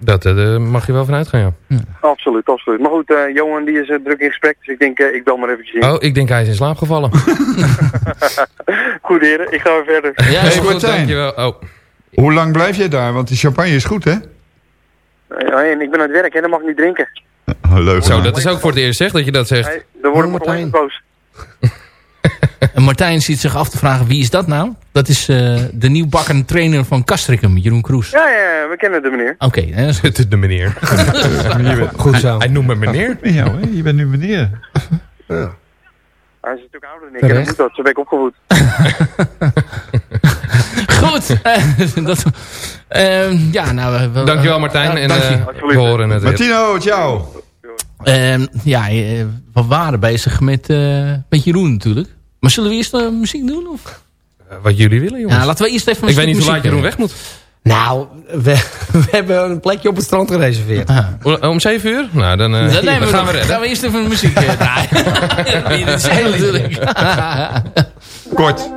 Speaker 5: Dat eh, daar mag je wel vanuit gaan, ja.
Speaker 13: Absoluut, absoluut. Maar goed, eh, Johan die is eh, druk in gesprek, dus ik denk, ik bel maar eventjes in.
Speaker 5: Oh, ik denk hij is in slaap gevallen.
Speaker 13: Goed heren, ik ga weer verder.
Speaker 5: Ja,
Speaker 8: Hey,
Speaker 5: is goed,
Speaker 8: Martijn.
Speaker 5: dankjewel. Oh.
Speaker 8: Hoe lang blijf jij daar? Want die champagne is goed, hè?
Speaker 13: Eh, en ik ben aan het werk en dan mag ik niet drinken.
Speaker 8: Oh, leuk.
Speaker 5: Zo, dat is ook voor het eerst zeg dat je dat zegt.
Speaker 13: Nee, dan word ik
Speaker 7: Oh,
Speaker 13: nog
Speaker 7: Martijn.
Speaker 13: boos.
Speaker 6: En Martijn ziet zich af te vragen, wie is dat nou? Dat is eh, de nieuwbakken trainer van Castricum, Jeroen Kroes.
Speaker 13: Ja, ja, ja, we kennen de meneer.
Speaker 6: Oké, hè, dat is goed.
Speaker 5: Het is de meneer.
Speaker 7: Goed zo.
Speaker 5: Hij noemt me meneer.
Speaker 8: Ja, hoor, je bent nu meneer.
Speaker 13: Hij is natuurlijk ouder dan ik en dan moet dat, zo ben ik opgevoed.
Speaker 6: Goed. eh, dat, ehm, ja, nou, we- we-
Speaker 5: Dankjewel Martijn.
Speaker 6: Ja,
Speaker 5: En
Speaker 6: dank je.
Speaker 5: eh, we horen het.
Speaker 8: Martino, het jou.
Speaker 6: Ehm, ja, eh, we waren bezig met, eh, met Jeroen natuurlijk. Maar zullen we eerst uh, muziek doen? Of?
Speaker 5: Wat jullie willen, jongens.
Speaker 6: Ja, laten we eerst even een
Speaker 5: ik weet niet hoe laat
Speaker 6: muziek,
Speaker 5: Jeroen
Speaker 6: eh,
Speaker 5: weg moet.
Speaker 7: Nou, we, we hebben een plekje op het strand gereserveerd.
Speaker 6: Ah.
Speaker 5: O- Om 7 uur? Nou, dan, eh,
Speaker 6: Dat nemen we
Speaker 5: gaan we redden.
Speaker 6: Gaan we eerst even muziek eh, draaien. Natuurlijk.
Speaker 8: Kort.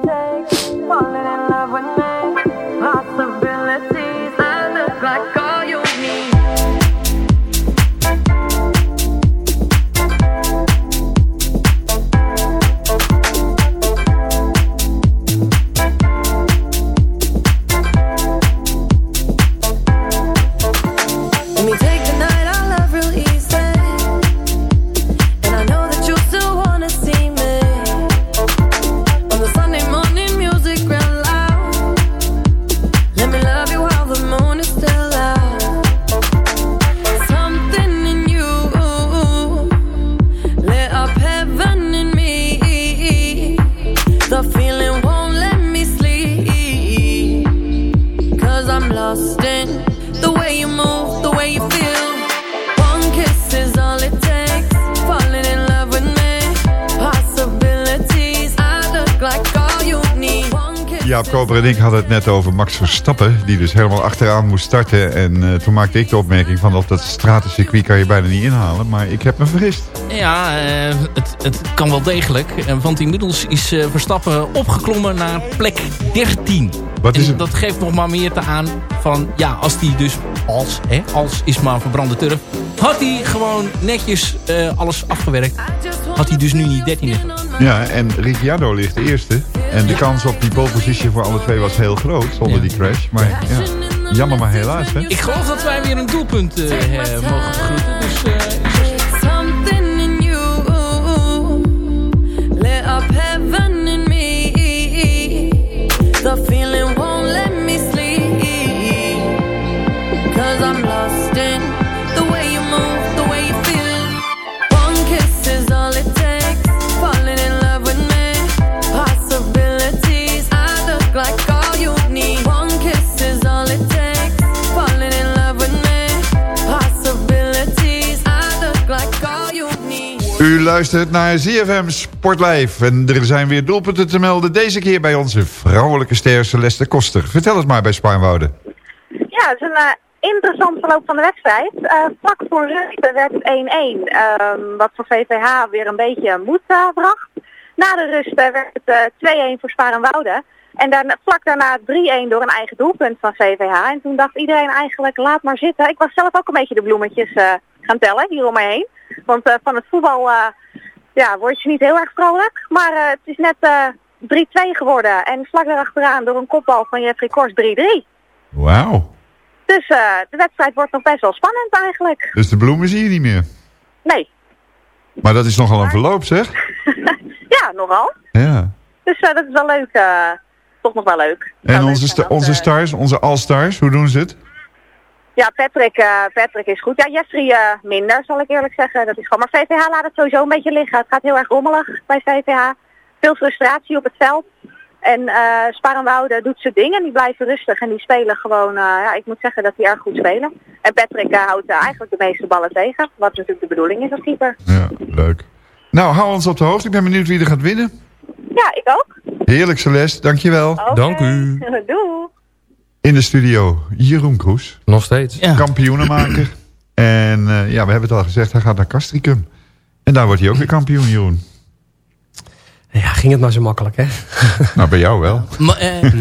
Speaker 8: Max Verstappen... die dus helemaal achteraan moest starten. En eh, toen maakte ik de opmerking van... op dat stratencircuit kan je bijna niet inhalen. Maar ik heb me vergist.
Speaker 6: Ja, eh, het, het kan wel degelijk. Eh, Want inmiddels is Verstappen opgeklommen naar plek 13.
Speaker 8: Wat is
Speaker 6: en dat geeft nog maar meer te aan van... Ja, als die dus... Als, hè, als is maar verbrande turf. Had hij gewoon netjes alles afgewerkt. Had hij dus nu niet 13 geweest.
Speaker 8: Ja, en Ricciardo ligt de eerste. En de kans op die pole position voor alle twee was heel groot... zonder
Speaker 6: Ja.
Speaker 8: die crash. Maar ja, jammer maar helaas, hè?
Speaker 6: Ik geloof dat wij weer een doelpunt eh, eh, mogen vergroeten. Dus
Speaker 8: luistert naar ZFM Sportlife. En er zijn weer doelpunten te melden. Deze keer bij onze vrouwelijke ster Celeste Koster. Vertel het maar bij Spaarnwoude.
Speaker 14: Ja, het is een eh, interessant verloop van de wedstrijd. Eh, vlak voor rust werd het 1-1, ehm, wat voor VVH weer een beetje moed eh, bracht. Na de rust werd het eh, 2-1 voor Sparenwoude. En daarna, vlak daarna 3-1 door een eigen doelpunt van VVH. En toen dacht iedereen eigenlijk, laat maar zitten. Ik was zelf ook een beetje de bloemetjes gaan tellen hier om me heen. Want van het voetbal ja, word je niet heel erg vrolijk. Maar eh, het is net eh 3-2 geworden. En vlak daarachteraan door een kopbal van Jeffrey Kors 3-3.
Speaker 8: Wauw.
Speaker 14: Dus eh, de wedstrijd wordt nog best wel spannend eigenlijk.
Speaker 8: Dus de bloemen zie je niet meer.
Speaker 14: Nee.
Speaker 8: Maar dat is nogal een verloop, zeg.
Speaker 14: Ja, nogal.
Speaker 8: Ja.
Speaker 14: Dus dat is wel leuk. toch nog wel leuk.
Speaker 8: En onze, sta- onze stars, onze all-stars, hoe doen ze het?
Speaker 14: Ja, Patrick, eh, Patrick is goed. Ja, Jeffrey eh, minder, zal ik eerlijk zeggen. Dat is gewoon. Maar VVH laat het sowieso een beetje liggen. Het gaat heel erg rommelig bij VVH. Veel frustratie op het veld. En eh Sparenwoude doet zijn ding en die blijven rustig. En die spelen gewoon, eh, ja, ik moet zeggen dat die erg goed spelen. En Patrick houdt eigenlijk de meeste ballen tegen. Wat natuurlijk de bedoeling is als keeper.
Speaker 8: Ja, leuk. Nou, hou ons op de hoogte. Ik ben benieuwd wie er gaat winnen.
Speaker 14: Ja, ik ook.
Speaker 8: Heerlijk, Celeste. Dankjewel.
Speaker 14: Oké. Doei.
Speaker 8: In de studio, Jeroen Kroes.
Speaker 5: Nog steeds.
Speaker 8: Kampioenenmaker. En eh, ja, we hebben het al gezegd, hij gaat naar Castricum. En daar wordt hij ook weer kampioen, Jeroen.
Speaker 7: Ja, ging het maar zo makkelijk, hè?
Speaker 8: Nou, bij jou wel.
Speaker 6: Maar, eh,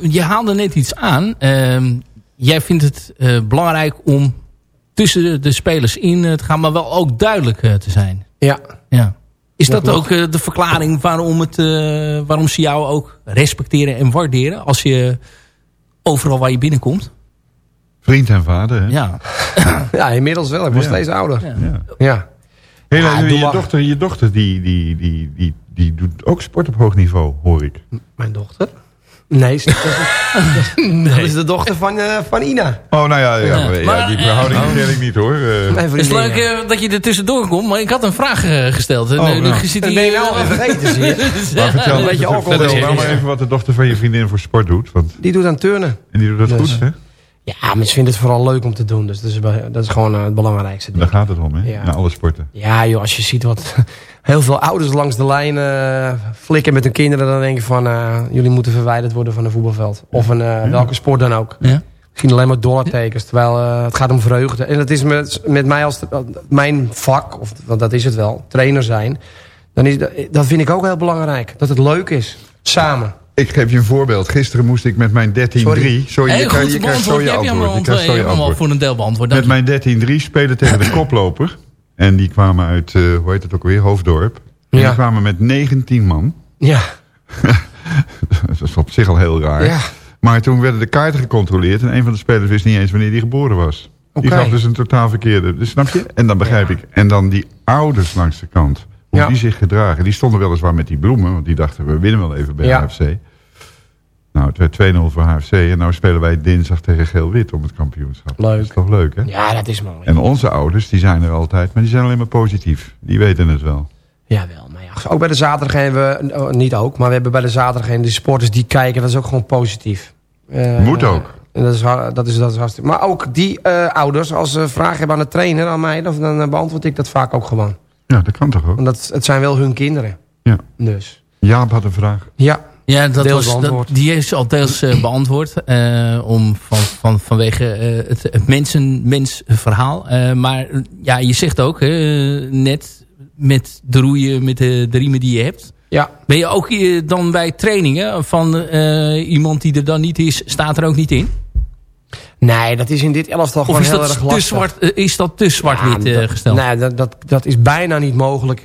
Speaker 6: Je haalde net iets aan. Ehm, jij vindt het eh, belangrijk om tussen de, de spelers in te gaan, maar wel ook duidelijk te zijn.
Speaker 7: Ja.
Speaker 6: ja. Is
Speaker 7: Dat
Speaker 6: ook de verklaring waarom, het, waarom ze jou ook respecteren en waarderen als je overal waar je binnenkomt?
Speaker 8: Vriend en vader, hè?
Speaker 6: Ja.
Speaker 7: ja, inmiddels wel. Ik word
Speaker 8: Ja.
Speaker 7: steeds ouder.
Speaker 8: Ja.
Speaker 7: Ja. Doe
Speaker 8: je, dochter, je dochter die, die, die, die, die doet ook sport op hoog niveau, hoor ik.
Speaker 7: Mijn dochter? Nee, dat is, de dochter van, eh, van Ina.
Speaker 8: Oh, nou ja, ja, maar, ja, die
Speaker 6: eh,
Speaker 8: verhouding
Speaker 6: oh.
Speaker 8: ken ik niet, hoor. Eh,
Speaker 6: Het is leuk
Speaker 7: ja.
Speaker 6: eh, dat je er tussendoor komt, maar ik had een vraag gesteld.
Speaker 8: Oh, nou.
Speaker 6: zit
Speaker 7: Dat
Speaker 6: hier,
Speaker 7: ben je nou vergeten, zie je.
Speaker 8: maar vertel,
Speaker 7: Een beetje alcohol
Speaker 8: vertel nou maar even wat de dochter van je vriendin voor sport doet. Want,
Speaker 7: Die doet aan turnen.
Speaker 8: en die doet dat
Speaker 7: Dus,
Speaker 8: goed, hè?
Speaker 7: Ja, maar ze vindt het vooral leuk om te doen. Dus dat is, dat is gewoon het belangrijkste.
Speaker 8: Daar gaat het om, hè?
Speaker 7: Ja.
Speaker 8: Naar alle sporten.
Speaker 7: Ja, joh, als je ziet wat heel veel ouders langs de lijn eh, flikken met hun kinderen... dan denk je van, eh, jullie moeten verwijderd worden van een voetbalveld. Of een, eh, welke sport dan ook.
Speaker 6: Ja.
Speaker 7: Misschien alleen maar dollartekens, terwijl eh, het gaat om vreugde. En dat is met, met mij als mijn vak, of, want dat is het wel, trainer zijn. Dan is, dat- vind ik ook heel belangrijk. Dat het leuk is. Samen.
Speaker 8: Ik geef je een voorbeeld. Gisteren moest ik met mijn 13-3... Sorry, je, krijgt- je zo
Speaker 6: Je
Speaker 8: je
Speaker 6: hebt je
Speaker 8: antwoord.
Speaker 6: allemaal
Speaker 8: Je zo je
Speaker 6: allemaal
Speaker 8: antwoord.
Speaker 6: voor een deel beantwoord. Dank
Speaker 8: Met mijn 13-3 spelen tegen de koploper. En die kwamen uit, eh, hoe heet het ook weer, Hoofddorp. En
Speaker 7: Ja.
Speaker 8: die kwamen met 19 man.
Speaker 7: Ja.
Speaker 8: dat is op zich al heel raar.
Speaker 7: Ja.
Speaker 8: Maar toen werden de kaarten gecontroleerd... en een van de spelers wist niet eens wanneer die geboren was. Die gaf dus een totaal verkeerde. Dus snap je? En dan begrijp ik. En dan die ouders langs de kant. Hoe
Speaker 7: Ja.
Speaker 8: die zich gedragen. Die stonden weliswaar met die bloemen. Want die dachten, we winnen wel even bij
Speaker 7: Ja.
Speaker 8: Nou, het werd 2-0 voor HFC. En nou spelen wij dinsdag tegen Geel-Wit om het kampioenschap.
Speaker 7: Leuk.
Speaker 8: Dat is toch leuk, hè?
Speaker 7: Ja, dat is mooi.
Speaker 8: En onze ouders, die zijn er altijd. Maar die zijn alleen maar positief. Die weten het wel.
Speaker 7: Jawel, maar ja, ook bij de zaterdag hebben we, oh, niet ook, maar we hebben bij de zaterdag en de sporters die kijken, dat is ook gewoon positief. Eh,
Speaker 8: Moet ook.
Speaker 7: En dat is, dat is, dat is hartstikke. Maar ook die eh, ouders, als ze vragen hebben aan de trainer, aan mij, dan, dan beantwoord ik dat vaak ook gewoon.
Speaker 8: Ja, dat kan toch ook?
Speaker 7: Want dat, het zijn wel hun kinderen.
Speaker 8: Ja.
Speaker 7: Dus.
Speaker 8: Jaap had een vraag.
Speaker 7: Ja,
Speaker 6: Ja, dat
Speaker 7: Deels
Speaker 6: was, dat, die is al deels eh, beantwoord. eh, om van, van, vanwege eh, het, het mensen-mens verhaal. Maar ja, je zegt ook net met de roeien, met de, de riemen die je hebt.
Speaker 7: Ja.
Speaker 6: Ben je ook dan bij trainingen van iemand die er dan niet is, staat er ook niet in?
Speaker 7: Nee, dat is in dit elftal gewoon heel erg
Speaker 6: te
Speaker 7: lastig.
Speaker 6: zwart, is dat te zwart-wit
Speaker 7: Ja,
Speaker 6: gesteld?
Speaker 7: Nee, dat, dat, dat is bijna niet mogelijk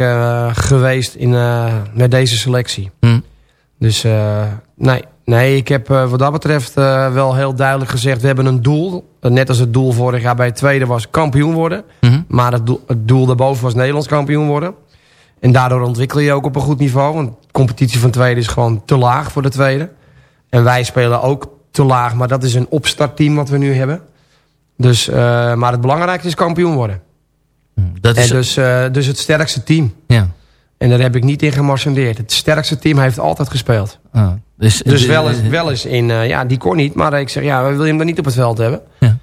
Speaker 7: geweest in, met deze selectie.
Speaker 6: Hm.
Speaker 7: Dus eh, nee, nee, ik heb eh, wat dat betreft eh, wel heel duidelijk gezegd... we hebben een doel, net als het doel vorig jaar bij het tweede was kampioen worden.
Speaker 6: Mhm.
Speaker 7: Maar het doel, het doel daarboven was Nederlands kampioen worden. En daardoor ontwikkel je ook op een goed niveau. Want de competitie van tweede is gewoon te laag voor de tweede. En wij spelen ook te laag, maar dat is een opstartteam wat we nu hebben. Dus, maar het belangrijkste is kampioen worden.
Speaker 6: Dat is,
Speaker 7: en dus, dus het sterkste team.
Speaker 6: ja.
Speaker 7: En daar heb ik niet in gemarchandeerd. Het sterkste team heeft altijd gespeeld.
Speaker 6: Ah, dus
Speaker 7: Dus wel eens, wel eens in, eh, ja, die kon niet. Maar ik zeg, ja, wil je hem dan niet op het veld hebben?
Speaker 6: Ja.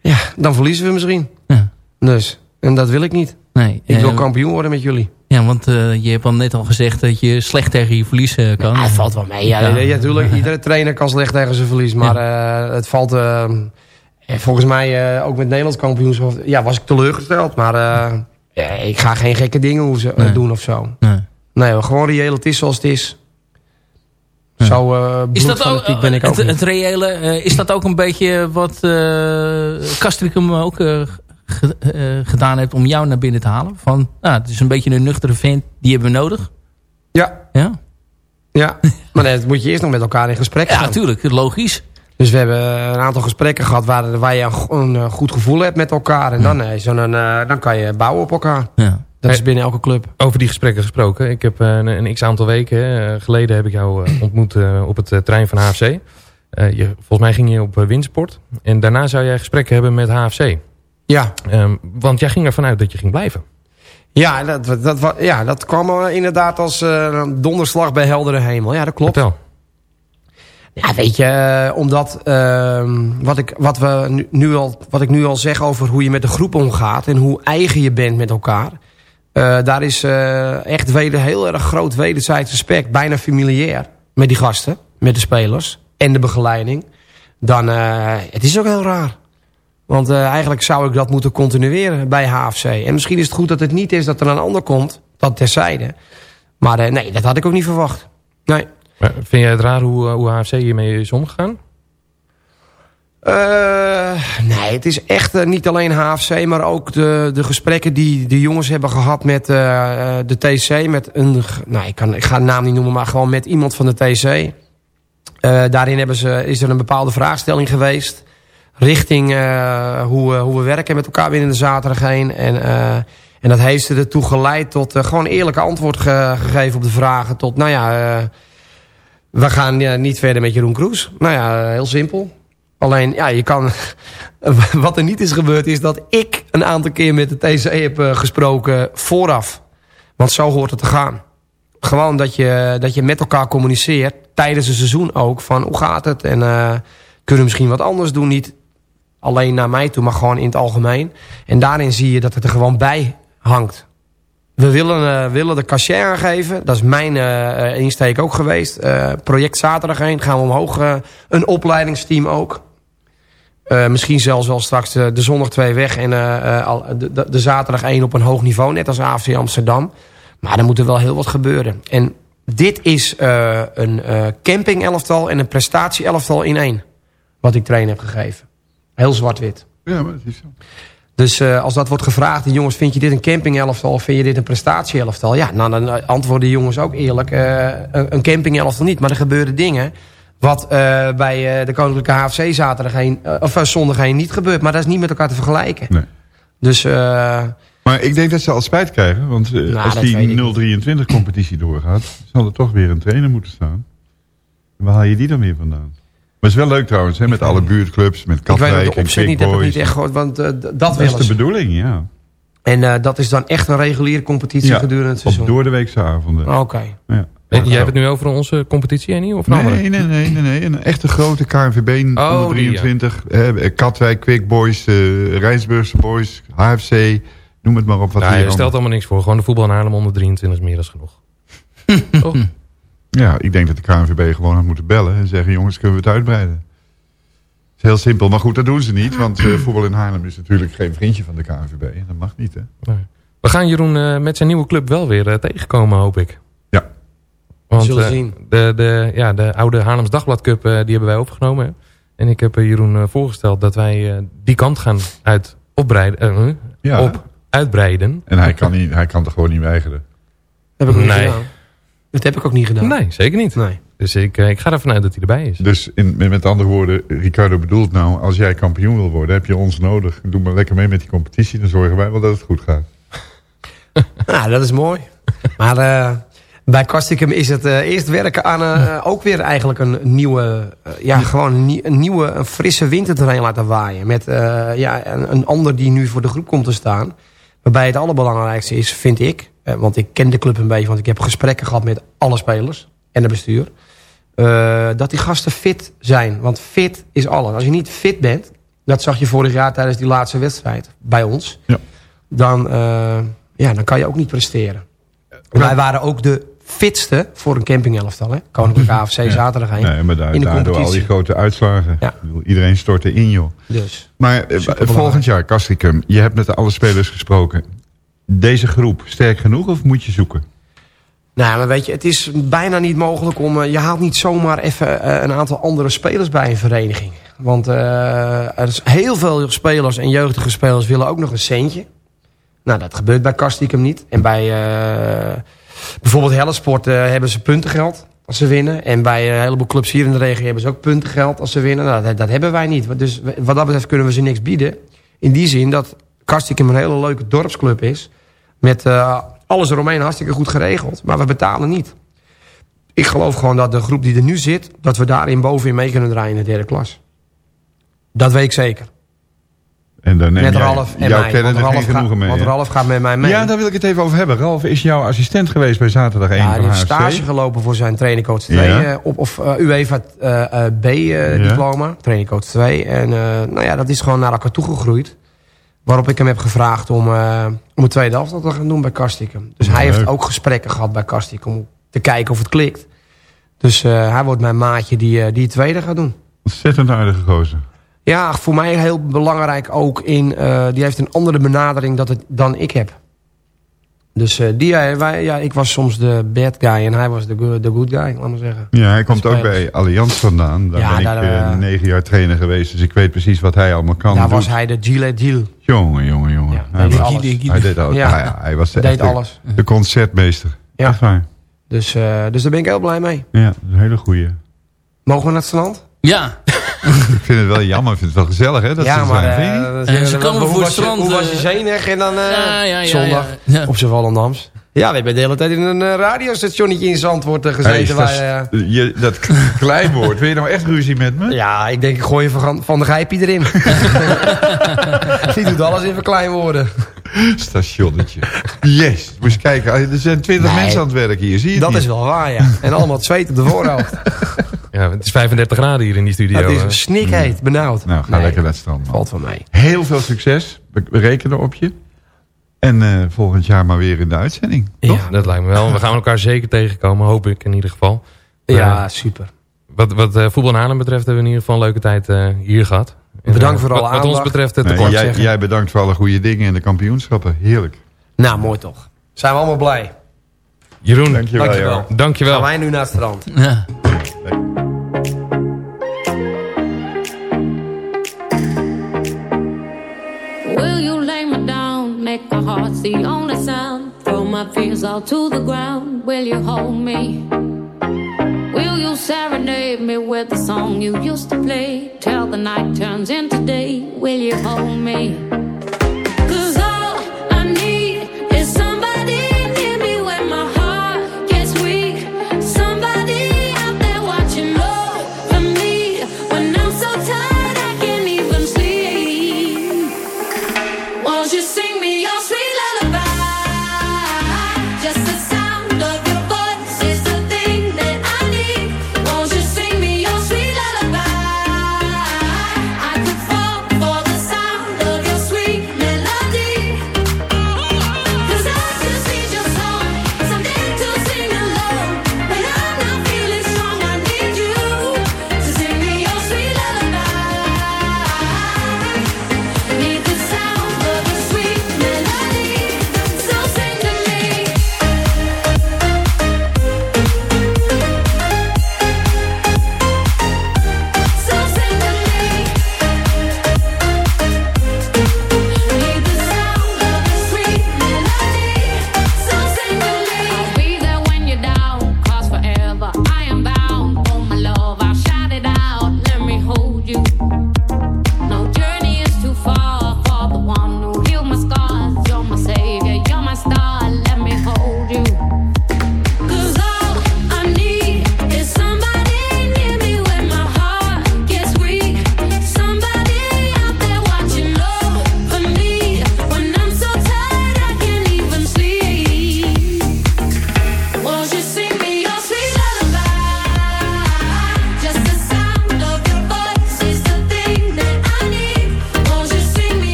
Speaker 7: Ja, dan verliezen we misschien.
Speaker 6: Ja.
Speaker 7: Dus, en dat wil ik niet.
Speaker 6: Nee,
Speaker 7: Ik wil
Speaker 6: eh,
Speaker 7: kampioen worden met jullie.
Speaker 6: Ja, want eh, je hebt al net al gezegd dat je slecht tegen je verlies kan.
Speaker 7: Ja, het valt wel mee. Ja,
Speaker 6: Ja.
Speaker 7: ja. natuurlijk. Iedere trainer kan slecht tegen zijn verlies. Maar het valt... volgens mij ook met Nederlands kampioenschap... Ja, was ik teleurgesteld. Maar ja, ik ga geen gekke dingen hoeven,
Speaker 6: Nee.
Speaker 7: doen of zo.
Speaker 6: Nee.
Speaker 7: Nee, gewoon reëel. Het is zoals het is. Zo eh
Speaker 6: Is dat ook,
Speaker 7: bloedfanatiek ben ik ook
Speaker 6: het, reële, eh, is dat ook een beetje wat eh Castricum ook ge- gedaan heeft om jou naar binnen te halen? Van, nou, het is een beetje een nuchtere vent, die hebben we nodig.
Speaker 7: Ja.
Speaker 6: Ja,
Speaker 7: Ja, maar nee, dat moet je eerst nog met elkaar in gesprek
Speaker 6: ja
Speaker 7: gaan.
Speaker 6: natuurlijk, logisch.
Speaker 7: Dus we hebben een aantal gesprekken gehad waar, waar je een, eh, goed gevoel hebt met elkaar. En dan, eh, zo dan, eh, dan kan je bouwen op elkaar.
Speaker 6: Ja.
Speaker 7: Dat is binnen elke club.
Speaker 5: Over die gesprekken gesproken. Ik heb een, een x-aantal weken geleden heb ik jou ontmoet op het trein van HFC. Eh, je, volgens mij ging je op Windsport. En daarna zou jij gesprekken hebben met HFC.
Speaker 7: Ja.
Speaker 5: Ehm, want jij ging ervan uit dat je ging blijven.
Speaker 7: Ja, dat, dat, ja, dat kwam inderdaad als donderslag bij heldere hemel. Ja, dat klopt.
Speaker 5: Vertel.
Speaker 7: Ja, weet je, eh, omdat ehm, wat, ik, wat, we nu, al, wat ik nu al zeg over hoe je met de groep omgaat... en hoe eigen je bent met elkaar... eh, daar is eh, echt weder, heel erg groot wederzijds respect. Bijna familiair met die gasten, met de spelers en de begeleiding. Dan, het is ook heel raar. Want eigenlijk zou ik dat moeten continueren bij HFC. En misschien is het goed dat het niet is dat er een ander komt. Dat terzijde. Maar nee, dat had ik ook niet verwacht. Nee.
Speaker 5: Vind jij het raar hoe, eh, hoe HFC hiermee is omgegaan?
Speaker 7: Eh, nee, het is echt eh, niet alleen HFC, maar ook de, de gesprekken die de jongens hebben gehad met de TC. Met een, nou, ik, kan, ik ga de naam niet noemen, maar gewoon met iemand van de TC. Daarin hebben ze, is er een bepaalde vraagstelling geweest. Richting hoe, hoe we werken met elkaar binnen de zaterdag heen. En, en dat heeft ze ertoe geleid tot gewoon eerlijke antwoord ge- gegeven op de vragen. Tot, nou ja, we gaan ja, niet verder met Jeroen Kroes. Nou ja, heel simpel. Alleen, ja, je kan... Wat er niet is gebeurd is dat ik een aantal keer met de TC heb eh, gesproken vooraf. Want zo hoort het te gaan. Gewoon dat je, dat je met elkaar communiceert. Tijdens een seizoen ook. Van hoe gaat het? En eh, kunnen we misschien wat anders doen? Niet alleen naar mij toe, maar gewoon in het algemeen. En daarin zie je dat het er gewoon bij hangt. We willen, eh, willen de cachet aangeven. Dat is mijn eh, eh, insteek ook geweest. Project Zaterdag heen gaan we omhoog. een opleidingsteam ook. Misschien zelfs wel straks de, zondag twee weg. En de, de, zaterdag één op een hoog niveau. Net als AFC Amsterdam. Maar er moet er wel heel wat gebeuren. En dit is een camping elftal en een prestatie elftal in één. Wat ik train heb gegeven. Heel zwart-wit.
Speaker 8: Ja, maar dat is zo.
Speaker 7: Dus eh, als dat wordt gevraagd, en jongens, vind je dit een camping elftal of vind je dit een prestatie elftal? Ja, nou dan eh, antwoorden de jongens ook eerlijk, eh, een, een camping elftal niet. Maar er gebeuren dingen wat bij de Koninklijke HFC zaterdag heen, of zondag heen niet gebeurt. Maar dat is niet met elkaar te vergelijken.
Speaker 8: Nee.
Speaker 7: Dus
Speaker 8: Maar ik denk dat ze al spijt krijgen. Want
Speaker 7: Nou,
Speaker 8: als die 023-competitie doorgaat... zal er toch weer een trainer moeten staan. Waar haal je die dan weer vandaan? Maar het is wel leuk trouwens, hè, met alle buurtclubs, met
Speaker 7: ik
Speaker 8: Katwijk
Speaker 7: de
Speaker 8: en
Speaker 7: niet, heb ik
Speaker 8: Quick
Speaker 7: niet echt gehoord, want eh, dat
Speaker 8: Dat
Speaker 7: wel
Speaker 8: is de bedoeling, ja.
Speaker 7: En eh, dat is dan echt een reguliere competitie
Speaker 8: Ja,
Speaker 7: gedurende het
Speaker 8: Op
Speaker 7: seizoen.
Speaker 8: doordeweekse avonden.
Speaker 7: Oké.
Speaker 8: Ja.
Speaker 5: Eh, Jij hebt het nu over onze competitie, Annie? Of andere?
Speaker 8: Nee, nee, nee, nee, nee. Een echte grote KNVB
Speaker 5: Oh,
Speaker 8: onder
Speaker 5: die, ja.
Speaker 8: 23. eh, Katwijk, Quick Boys, eh Rijnsburgse Boys, HFC. Noem het maar op. Wat hier
Speaker 5: je stelt allemaal niks voor. Gewoon de voetbal in Haarlem onder 23 is meer dan genoeg. Toch?
Speaker 8: Ja, ik denk dat de KNVB gewoon had moeten bellen en zeggen... jongens, kunnen we het uitbreiden? Het is heel simpel, maar goed, dat doen ze niet. Want eh, voetbal in Haarlem is natuurlijk geen vriendje van de KNVB. En dat mag niet, hè?
Speaker 5: Nee. We gaan Jeroen eh, met zijn nieuwe club wel weer eh, tegenkomen, hoop ik.
Speaker 8: Ja.
Speaker 5: Want
Speaker 7: Zullen zien.
Speaker 5: De, de, ja, de oude Haarlems Dagblad Cup, eh, die hebben wij overgenomen. hè. En ik heb eh, Jeroen voorgesteld dat wij eh, die kant gaan uit opbreiden?
Speaker 8: Ja.
Speaker 5: op uitbreiden.
Speaker 8: En hij kan, niet, hij kan er gewoon niet weigeren.
Speaker 7: Heb ik niet
Speaker 5: Nee.
Speaker 7: gedaan. Dat heb ik ook niet gedaan.
Speaker 5: Nee, zeker niet.
Speaker 7: Nee.
Speaker 5: Dus ik, eh, ik ga ervan uit dat hij erbij is.
Speaker 8: Dus in, met andere woorden, Ricardo bedoelt nou... als jij kampioen wil worden, heb je ons nodig. Doe maar lekker mee met die competitie. Dan zorgen wij wel dat het goed gaat.
Speaker 7: Nou, dat is mooi. Maar eh, bij Kastikum is het eh, eerst werken aan ook weer eigenlijk een nieuwe, ja, gewoon een, nie- een nieuwe, een frisse wind er doorheen laten waaien. Met eh, ja, een, een ander die nu voor de groep komt te staan. Waarbij het allerbelangrijkste is, vind ik, eh, want ik ken de club een beetje, want ik heb gesprekken gehad met alle spelers en het bestuur. eh, dat die gasten fit zijn. Want fit is alles. Als je niet fit bent, dat zag je vorig jaar tijdens die laatste wedstrijd bij ons.
Speaker 8: Ja.
Speaker 7: Dan, eh, ja, dan kan je ook niet presteren. Wij waren ook de fitste voor een campingelftal. hè? Koninklijke AFC zaterdag heen.
Speaker 8: Nee, maar daar,
Speaker 7: in de
Speaker 8: daardoor al die grote uitslagen.
Speaker 7: Ja.
Speaker 8: Iedereen stort in, joh.
Speaker 7: Dus.
Speaker 8: Maar volgend jaar, Castricum, je hebt met alle spelers gesproken. Deze groep, sterk genoeg of moet je zoeken?
Speaker 7: Nou, maar weet je, het is bijna niet mogelijk om... eh, je haalt niet zomaar even eh, een aantal andere spelers bij een vereniging. Want eh, er is heel veel spelers en jeugdige spelers willen ook nog een centje. Nou, dat gebeurt bij Kastikum niet. En bij bijvoorbeeld Hellesport eh, hebben ze puntengeld als ze winnen. En bij een heleboel clubs hier in de regio hebben ze ook puntengeld als ze winnen. Nou, dat, dat hebben wij niet. Dus wat dat betreft kunnen we ze niks bieden. In die zin dat Kastikum een hele leuke dorpsclub is. Met eh, alles eromheen hartstikke goed geregeld. Maar we betalen niet. Ik geloof gewoon dat de groep die er nu zit... dat we daarin bovenin mee kunnen draaien in de derde klas. Dat weet ik zeker.
Speaker 8: En dan neem
Speaker 7: Met
Speaker 8: jij,
Speaker 7: Ralf en
Speaker 8: jouw
Speaker 7: mij. Want Ralf, gaat,
Speaker 8: mee.
Speaker 7: want? Ralf gaat met mij mee.
Speaker 8: Ja, daar wil ik het even over hebben. Ralf is jouw assistent geweest bij zaterdag 1
Speaker 7: Ja,
Speaker 8: van
Speaker 7: hij heeft stage gelopen voor zijn trainingcoach 2.
Speaker 8: Ja.
Speaker 7: eh, op, of uh, UEFA eh, eh, B eh,
Speaker 8: Ja.
Speaker 7: diploma. Trainingcoach 2. En nou ja, dat is gewoon naar elkaar toegegroeid. Waarop ik hem heb gevraagd om, eh, om een tweede elftal te gaan doen bij Kastikum. Dus hij
Speaker 8: Leuk.
Speaker 7: heeft ook gesprekken gehad bij Kastikum om te kijken of het klikt. Dus eh, hij wordt mijn maatje die, eh, die het tweede gaat doen.
Speaker 8: Ontzettend aardige gozer.
Speaker 7: Ja, voor mij heel belangrijk ook in... die heeft een andere benadering dat het, dan ik heb. Dus eh, die, eh, wij, ja, ik was soms de bad guy en hij was de good, de good guy, laat maar zeggen.
Speaker 8: Ja, hij komt ook bij Allianz vandaan. Daar
Speaker 7: Ja,
Speaker 8: ben ik
Speaker 7: daar,
Speaker 8: eh, negen jaar trainer geweest. Dus ik weet precies wat hij allemaal kan.
Speaker 7: Daar
Speaker 8: doet.
Speaker 7: was hij de Gillet Deal.
Speaker 8: Jongen, jongen, jongen. hij,
Speaker 7: deed
Speaker 8: was-
Speaker 7: alles.
Speaker 8: hij deed alles.
Speaker 7: Ja.
Speaker 8: Ja. ja, hij was de,
Speaker 7: Deed
Speaker 8: echte-
Speaker 7: alles.
Speaker 8: de concertmeester.
Speaker 7: Ja.
Speaker 8: Echt waar.
Speaker 7: Dus, eh, dus daar ben ik heel blij mee.
Speaker 8: Ja, een hele goeie.
Speaker 7: Mogen we naar het strand?
Speaker 6: Ja.
Speaker 8: ik vind het wel jammer. Ik vind het wel gezellig, hè? Dat
Speaker 7: ja,
Speaker 8: ze
Speaker 7: maar...
Speaker 8: zijn.
Speaker 7: eh,
Speaker 6: ze
Speaker 7: we,
Speaker 6: komen
Speaker 7: hoe
Speaker 6: voor
Speaker 7: was
Speaker 6: het
Speaker 7: je-
Speaker 6: strand,
Speaker 7: Hoe was je
Speaker 6: eh,
Speaker 7: zenig? En dan eh,
Speaker 6: Ja, ja, ja,
Speaker 7: zondag
Speaker 6: ja, ja.
Speaker 7: op z'n Volendams. Ja, we hebben de hele tijd in een radiostationnetje in Zandvoort gezeten.
Speaker 8: Hey,
Speaker 7: waar,
Speaker 8: dat, je, dat kleinwoord. Wil je nou echt ruzie met me?
Speaker 7: ja, ik denk ik gooi je van, van de Gijpie erin. Die doet alles in verkleinwoorden.
Speaker 8: Stationnetje. Yes. Moet je kijken. Er zijn twintig
Speaker 7: Nee.
Speaker 8: mensen aan het werk hier. Zie je het
Speaker 7: Dat
Speaker 8: niet?
Speaker 7: is wel waar, ja. En allemaal het zweet op de voorhoofd.
Speaker 5: Ja, het is 35 graden hier in die studio.
Speaker 7: het is een snikheet, benauwd.
Speaker 8: Nou, ga
Speaker 7: Nee,
Speaker 8: lekker naar het strand. man.
Speaker 7: Valt van mij.
Speaker 8: Heel veel succes. We rekenen op je. En eh, volgend jaar maar weer in de uitzending.
Speaker 5: Ja, dat lijkt me wel. We gaan elkaar zeker tegenkomen, hoop ik in ieder geval.
Speaker 7: Ja,
Speaker 5: Eh,
Speaker 7: super.
Speaker 5: wat wat eh, voetbal in Haarlem betreft hebben we in ieder geval een leuke tijd eh, hier gehad.
Speaker 7: Bedankt voor alle
Speaker 5: wat, wat ons
Speaker 7: aandacht.
Speaker 5: betreft het
Speaker 8: Nee,
Speaker 5: tekort
Speaker 8: jij,
Speaker 5: zeggen.
Speaker 8: jij bedankt voor alle goede dingen en de kampioenschappen. Heerlijk.
Speaker 7: Nou, mooi toch. Zijn we allemaal blij.
Speaker 5: Jeroen,
Speaker 8: Dankjewel.
Speaker 7: Dankjewel.
Speaker 5: Dankjewel.
Speaker 7: Gaan wij nu naar het strand.
Speaker 6: Ja.
Speaker 15: Will you lay me down, make my heart the only sound? Throw my fears all to the ground. Will you hold me? Serenade me with the song you used to play? Till the night turns into day. Will you hold me?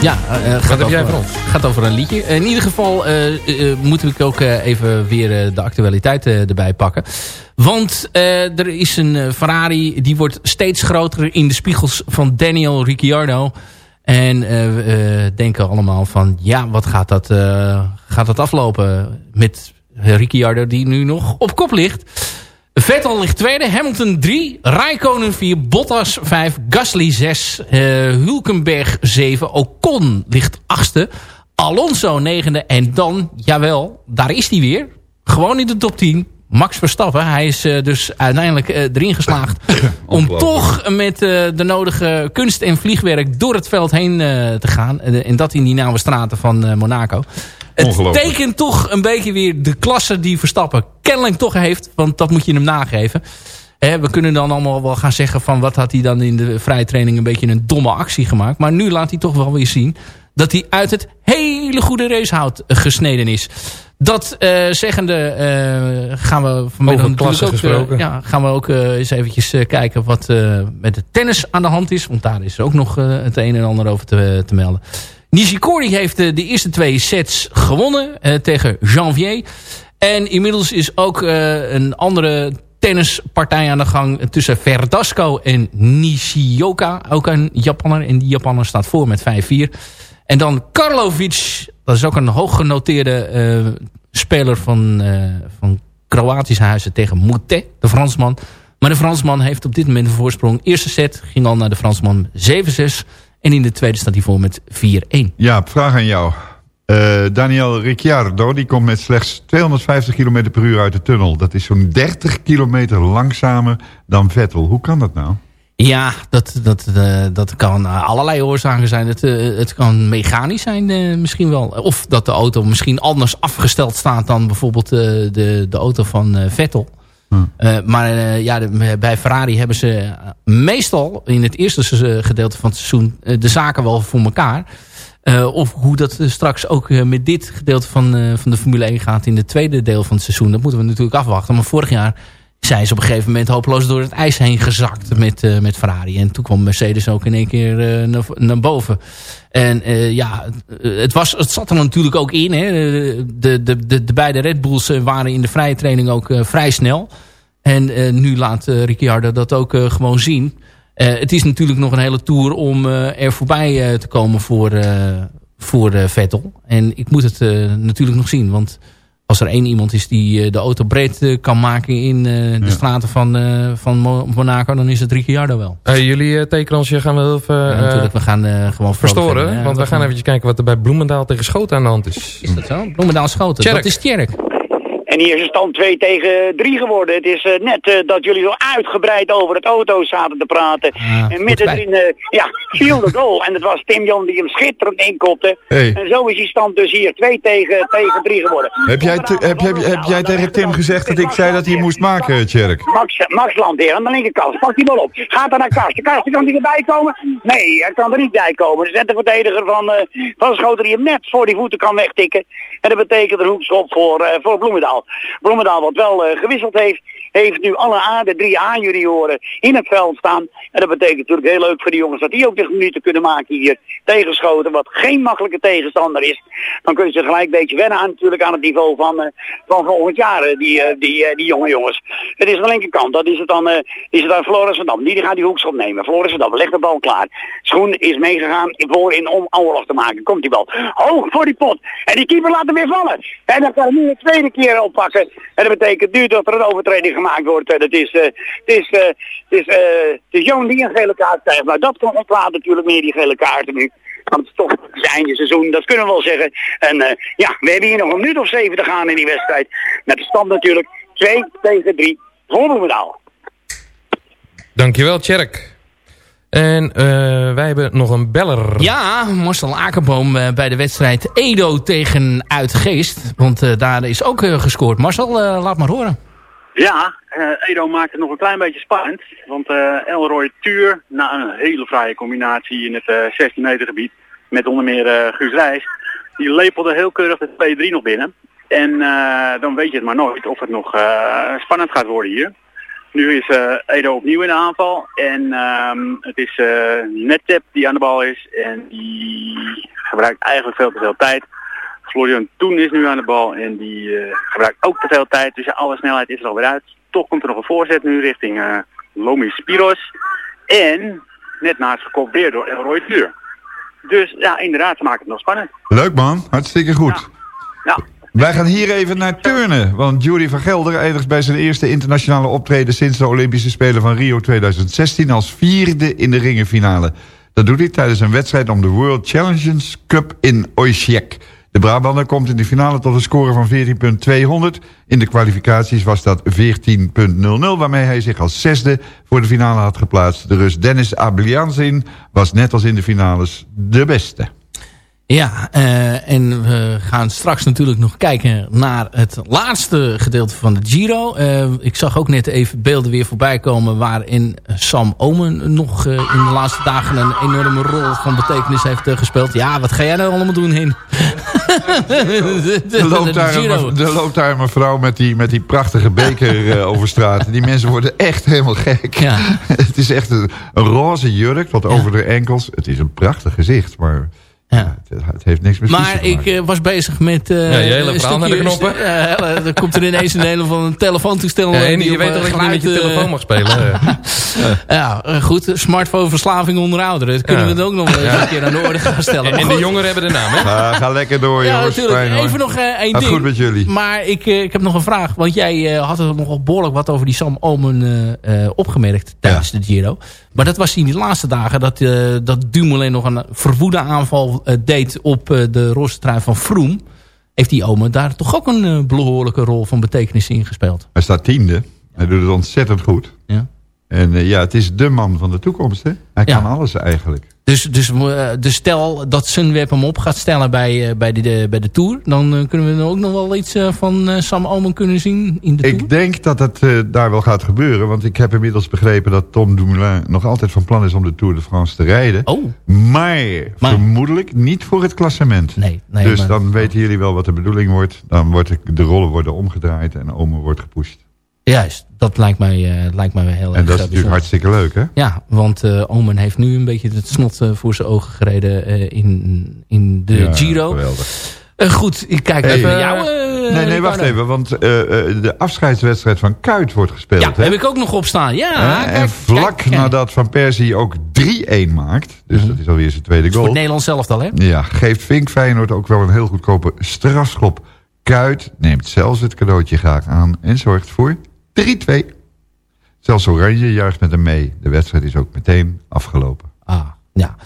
Speaker 5: Ja.
Speaker 6: Ja, eh, gaat
Speaker 5: Wat heb jij
Speaker 6: over- gaat over een liedje. In ieder geval eh, eh, moet ik ook eh, even weer eh, de actualiteit eh, erbij pakken. Want eh, er is een eh, Ferrari, die wordt steeds groter in de spiegels van Daniel Ricciardo. En eh, we eh, denken allemaal van, ja, wat gaat dat, eh, gaat dat aflopen met Ricciardo die nu nog op kop ligt. Vettel ligt tweede, Hamilton 3, Raikkonen 4, Bottas 5, Gasly 6, eh, Hulkenberg 7, Ocon ligt achtste, Alonso negende en dan, jawel, daar is hij weer. Gewoon in de top 10. Max Verstappen, hij is eh, dus uiteindelijk eh, erin geslaagd om toch met de nodige kunst en vliegwerk door het veld heen te gaan. En, dat in die nauwe straten van Monaco. Het tekent toch een beetje weer de klasse die Verstappen kennelijk toch heeft. Want dat moet je hem nageven. We kunnen dan allemaal wel gaan zeggen van wat had hij dan in de vrije training een beetje een domme actie gemaakt. Maar nu laat hij toch wel weer zien dat hij uit het hele goede racehout eh, gesneden is. Dat eh, zeggende eh, gaan we vanmiddag ook,
Speaker 5: gesproken.
Speaker 6: eh, ja, gaan we ook eens eventjes kijken wat met de tennis aan de hand is. Want daar is er ook nog het een en ander over te, te melden. Nishikori heeft eh, de eerste twee sets gewonnen eh, tegen Janvier. En inmiddels is ook eh, een andere tennispartij aan de gang tussen Verdasco en Nishioka. Ook een Japanner. En die Japanner staat voor met 5-4. En dan Karlovic. Dat is ook een hooggenoteerde eh, speler van, eh, van Kroatische huizen tegen Moutet, de Fransman. Maar de Fransman heeft op dit moment een voorsprong. Eerste set ging al naar de Fransman 7-6. En in de tweede staat hij voor met 4-1.
Speaker 8: Ja, vraag aan jou. Eh, Daniel Ricciardo die komt met slechts 250 km per uur uit de tunnel. Dat is zo'n 30 kilometer langzamer dan Vettel. Hoe kan dat nou?
Speaker 6: Ja, dat, dat, eh, dat kan eh, allerlei oorzaken zijn. Het, het kan mechanisch zijn misschien wel. Of dat de auto misschien anders afgesteld staat dan bijvoorbeeld de, de auto van Vettel. Eh, maar eh, ja, de- bij Ferrari hebben ze eh, meestal in het eerste gedeelte van het seizoen eh, de zaken wel voor elkaar. Eh, of hoe dat eh, straks ook eh, met dit gedeelte van, eh, van de Formule 1 gaat in het tweede deel van het seizoen. Dat moeten we natuurlijk afwachten. Maar vorig jaar zijn ze op een gegeven moment hopeloos door het ijs heen gezakt met, eh, met Ferrari. En toen kwam Mercedes ook in één keer eh, naar, naar boven. En eh, ja, het, was, het zat er natuurlijk ook in. Hè. De, de, de, de beide Red Bulls waren in de vrije training ook vrij snel. En nu laat Ricciardo dat ook gewoon zien. Het is natuurlijk nog een hele tour om er voorbij te komen voor, voor Vettel. En ik moet het natuurlijk nog zien. Want als er één iemand is die eh, de auto breed eh, kan maken in eh, de straten van, van Mo- Monaco... dan is het Ricciardo wel.
Speaker 5: Eh, jullie uh, theekransje gaan we even
Speaker 6: Ja, natuurlijk, we gaan gewoon
Speaker 5: verstoren. want we gaan- eventjes kijken wat er bij Bloemendaal tegen Schoten aan de hand is.
Speaker 6: Is dat zo? Bloemendaal Schoten,
Speaker 5: Tjerk.
Speaker 6: dat is Tjerk.
Speaker 11: En hier is het stand 2 tegen 3 geworden. Het is eh, net eh, dat jullie zo uitgebreid over het auto zaten te praten. en midden erin, eh, ja, viel de goal. En het was Tim Jan die hem schitterend inkopte.
Speaker 8: Hey.
Speaker 11: En zo is die stand dus hier 2 tegen, tegen 3 geworden.
Speaker 8: Heb jij, heb, heb, heb jij tegen Tim gezegd dat ik zei dat hij moest maken, Tjerk?
Speaker 11: Max, Max Landheer aan de linkerkant. Pak die bal op. Gaat er naar Karsten. Karsten kan hij erbij komen? Nee, hij kan er niet bij komen. De centerverdediger van, van Schoten die hem net voor die voeten kan wegtikken. En dat betekent een hoekschop voor, eh, voor Bloemendaal. Bloemendaal wat wel eh, gewisseld heeft, heeft nu alle A, de drie A-junioren in het veld staan. En dat betekent natuurlijk heel leuk voor die jongens dat die ook de minuten kunnen maken hier tegenschoten. Wat geen makkelijke tegenstander is. Dan kunnen ze gelijk een beetje wennen aan, natuurlijk aan het niveau van, eh, van volgend jaar, eh, die, eh, die, die jonge jongens. Het is aan de linkerkant, dat is het dan, is het dan Floris van Dam. Die gaat die hoekschop nemen. Floris van Dam legt de bal klaar. Schoen is meegegaan voor in om oorlog te maken. Komt die bal. Hoog voor die pot. En die keeper laat hem weer vallen. En dan kan hij nu de tweede keer oppakken. En dat betekent nu dat er een overtreding gemaakt wordt. En het is, eh, het is, eh, het is, eh, het is Joon die een gele kaart krijgt. Maar dat komt ontlaat natuurlijk meer die gele kaarten nu. Want het is toch het einde seizoen, dat kunnen we wel zeggen. En eh, ja, we hebben hier nog een minuut of zeven te gaan in die wedstrijd. Met de stand natuurlijk 2 tegen 3 voor Bloemendaal.
Speaker 5: Dankjewel, Tjerk. En eh, wij hebben nog een beller.
Speaker 6: Ja, Marcel Akerboom eh, bij de wedstrijd Edo tegen Uitgeest. Want eh, daar is ook eh, gescoord. Marcel, eh, laat maar horen.
Speaker 12: Ja, eh, Edo maakt het nog een klein beetje spannend. Want eh, Elroy Tuur, na een hele fraaie combinatie in het eh 16 meter gebied, met onder meer Guus Rijs, die lepelde heel keurig de 2-3 nog binnen. En dan weet je het maar nooit of het nog spannend gaat worden hier. Nu is Edo opnieuw in de aanval. En ehm, het is Netep die aan de bal is. En die gebruikt eigenlijk veel te veel tijd. Florian Toen is nu aan de bal en die eh, gebruikt ook te veel tijd. Dus alle snelheid is er alweer uit. Toch komt er nog een voorzet nu richting eh Lomi Spiros. En net naast gekopt weer door Elroy Vuur. Dus ja, inderdaad, ze maken het nog spannend.
Speaker 8: Leuk man, hartstikke goed.
Speaker 12: Ja.
Speaker 8: Wij gaan hier even naar turnen. Want Jury van Gelder eindigt bij zijn eerste internationale optreden... sinds de Olympische Spelen van Rio 2016 als vierde in de ringenfinale. Dat doet hij tijdens een wedstrijd om de World Challengers Cup in Oissiek. De Brabander komt in de finale tot een score van 14.200. In de kwalificaties was dat 14.00, waarmee hij zich als zesde voor de finale had geplaatst. De Rus Dennis Abelianzin was net als in de finales de beste.
Speaker 6: Ja, eh, en we gaan straks natuurlijk nog kijken naar het laatste gedeelte van de Giro. Eh, ik zag ook net even beelden weer voorbij komen waarin Sam Omen nog eh, in de laatste dagen een enorme rol van betekenis heeft gespeeld. Ja, wat ga jij nou allemaal doen, Hin?
Speaker 8: Er loopt, daar een, er loopt daar een mevrouw met die, met die prachtige beker over straat. Die mensen worden echt helemaal gek. het is echt een, een roze jurk tot over de enkels. Het is een prachtig gezicht, maar ja. het, het heeft niks met
Speaker 6: Maar ik eh, was bezig met... eh,
Speaker 5: Ja, je hele
Speaker 6: een
Speaker 5: verhaal naar de knoppen.
Speaker 6: eh, hele- dan komt er ineens een hele van een telefoontoestel.
Speaker 5: Ja, en je
Speaker 6: op,
Speaker 5: weet
Speaker 6: eh,
Speaker 5: toch dat je niet met je telefoon mag spelen.
Speaker 6: Ja, goed. Smartphone-verslaving onder ouderen. Dat kunnen
Speaker 5: Ja.
Speaker 6: we het ook nog wel eens
Speaker 5: Ja.
Speaker 6: een keer aan de orde gaan stellen.
Speaker 5: En, de jongeren hebben de naam, hè?
Speaker 8: Ah, ga lekker door,
Speaker 6: Ja,
Speaker 8: jongens.
Speaker 6: natuurlijk.
Speaker 8: Fijn.
Speaker 6: Even nog eh, één ding.
Speaker 8: goed met jullie.
Speaker 6: Maar ik, ik heb nog een vraag. Want jij eh, had er nogal behoorlijk wat over die Sam Omen eh, eh, opgemerkt tijdens de Giro. Maar dat was in die laatste dagen dat, eh dat Dumoulin nog een verwoede aanval eh, deed op eh, de roze trui van Froome. Heeft die Omen daar toch ook een eh, behoorlijke rol van betekenis in gespeeld?
Speaker 8: Hij staat tiende. Hij doet het ontzettend goed.
Speaker 6: Ja.
Speaker 8: En ja, het is de man van de toekomst, hè? Hij kan alles eigenlijk.
Speaker 6: Dus, dus, eh, dus stel dat Sunweb hem op gaat stellen bij, eh, bij, de, bij de Tour. Dan eh, kunnen we dan ook nog wel iets van Sam Omen kunnen zien in de Tour.
Speaker 8: Ik denk dat het daar wel gaat gebeuren. Want ik heb inmiddels begrepen dat Tom Dumoulin nog altijd van plan is om de Tour de France te rijden.
Speaker 6: Oh.
Speaker 8: Maar, vermoedelijk niet voor het klassement.
Speaker 6: Nee, nee,
Speaker 8: dus
Speaker 6: maar-
Speaker 8: dan weten jullie wel wat de bedoeling wordt. Dan wordt de, de rollen worden omgedraaid en Omen wordt gepusht.
Speaker 6: Juist, dat lijkt mij, eh, lijkt mij wel heel
Speaker 8: En
Speaker 6: erg
Speaker 8: dat is natuurlijk
Speaker 6: bijzonder.
Speaker 8: hartstikke leuk, hè?
Speaker 6: Ja, want eh, Omen heeft nu een beetje het snot eh, voor zijn ogen gereden in, in de
Speaker 8: Ja,
Speaker 6: Giro.
Speaker 8: geweldig.
Speaker 6: Goed, ik kijk
Speaker 8: Hey,
Speaker 6: even naar jou.
Speaker 8: nee, nee, wacht even. Want de afscheidswedstrijd van Kuit wordt gespeeld,
Speaker 6: Ja,
Speaker 8: hè?
Speaker 6: heb ik ook nog op staan. Ja, kijk,
Speaker 8: en vlak
Speaker 6: kijk,
Speaker 8: nadat Van Persie ook 3-1 maakt... dus dat is alweer zijn tweede
Speaker 6: Voor
Speaker 8: goal...
Speaker 6: het Nederlands zelf al, hè?
Speaker 8: Ja, geeft Vink Feyenoord ook wel een heel goedkope strafschop. Kuit neemt zelfs het cadeautje graag aan en zorgt voor 3-2. Zelfs Oranje juicht met hem mee. De wedstrijd is ook meteen afgelopen.
Speaker 6: Ah, ja.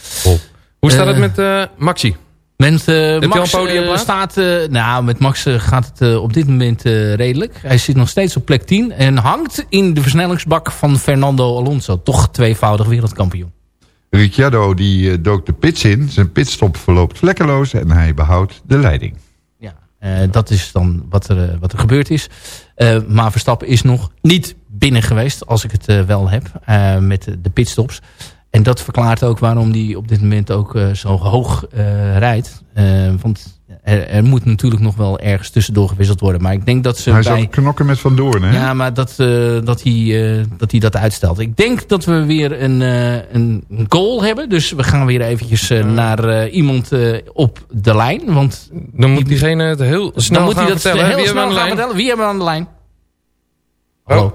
Speaker 5: Hoe staat
Speaker 6: Eh,
Speaker 5: het met eh, Maxi?
Speaker 6: Met eh,
Speaker 5: al
Speaker 6: Max eh, staat... eh, nou, met Max eh, gaat het eh, op dit moment eh, redelijk. Hij zit nog steeds op plek 10. En hangt in de versnellingsbak van Fernando Alonso. Toch tweevoudig wereldkampioen.
Speaker 8: Ricciardo die eh, dook de pits in. Zijn pitstop verloopt vlekkeloos en hij behoudt de leiding.
Speaker 6: Eh, dat is dan wat er, eh, wat er gebeurd is. Eh, maar Verstappen is nog niet binnen geweest, als ik het wel heb, met de- pitstops. En dat verklaart ook waarom hij op dit moment ook zo hoog rijdt. Want er, er moet natuurlijk nog wel ergens tussendoor gewisseld worden. Maar ik denk dat ze
Speaker 8: hij
Speaker 6: bij...
Speaker 8: zal knokken met Van Doorn, hè?
Speaker 6: Ja, maar dat, eh, dat, hij, eh, dat hij dat uitstelt. Ik denk dat we weer een, eh, een een goal hebben. Dus we gaan weer eventjes eh, naar eh, iemand eh, op de lijn. Want
Speaker 5: Dan moet diegene het heel snel
Speaker 6: dan moet
Speaker 5: gaan
Speaker 6: hij dat
Speaker 5: vertellen.
Speaker 6: heel
Speaker 5: Wie hebben
Speaker 6: snel
Speaker 5: we aan
Speaker 6: gaan
Speaker 5: de lijn?
Speaker 6: vertellen. Wie hebben we aan de lijn?
Speaker 5: Oh.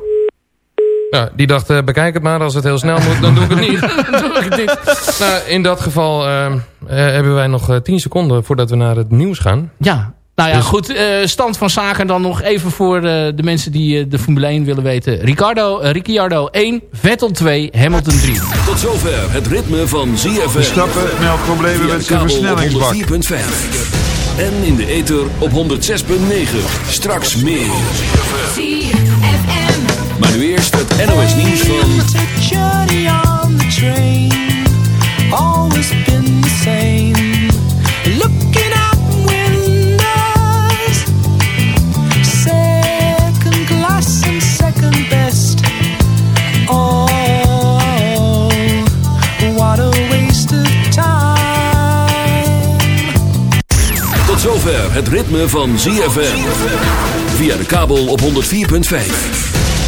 Speaker 5: Ja, die dacht, eh, bekijk het maar. Als het heel snel moet, dan doe ik het niet.
Speaker 6: Dan doe ik het niet.
Speaker 5: nou, in dat geval eh, eh, hebben wij nog eh, 10 seconden voordat we naar het nieuws gaan.
Speaker 6: Ja, nou ja,
Speaker 5: Dus-
Speaker 6: goed. eh, stand van zaken dan nog even voor eh, de mensen die eh, de Formule 1 willen weten. Ricardo, Ricciardo 1, Vettel 2, Hamilton 3.
Speaker 1: Tot zover het ritme van ZFM.
Speaker 8: Verstappen meldt problemen met
Speaker 1: de
Speaker 8: zijn versnellingsbak.
Speaker 1: 104.5. En in de ether op 106.9. Straks meer. Eerst het NOS nieuws van...
Speaker 4: Take journey on the train. Always been the same. Looking out windows. Second class and second best. What a waste of time.
Speaker 1: Tot zover het ritme van ZFM. Via de kabel op 104.5.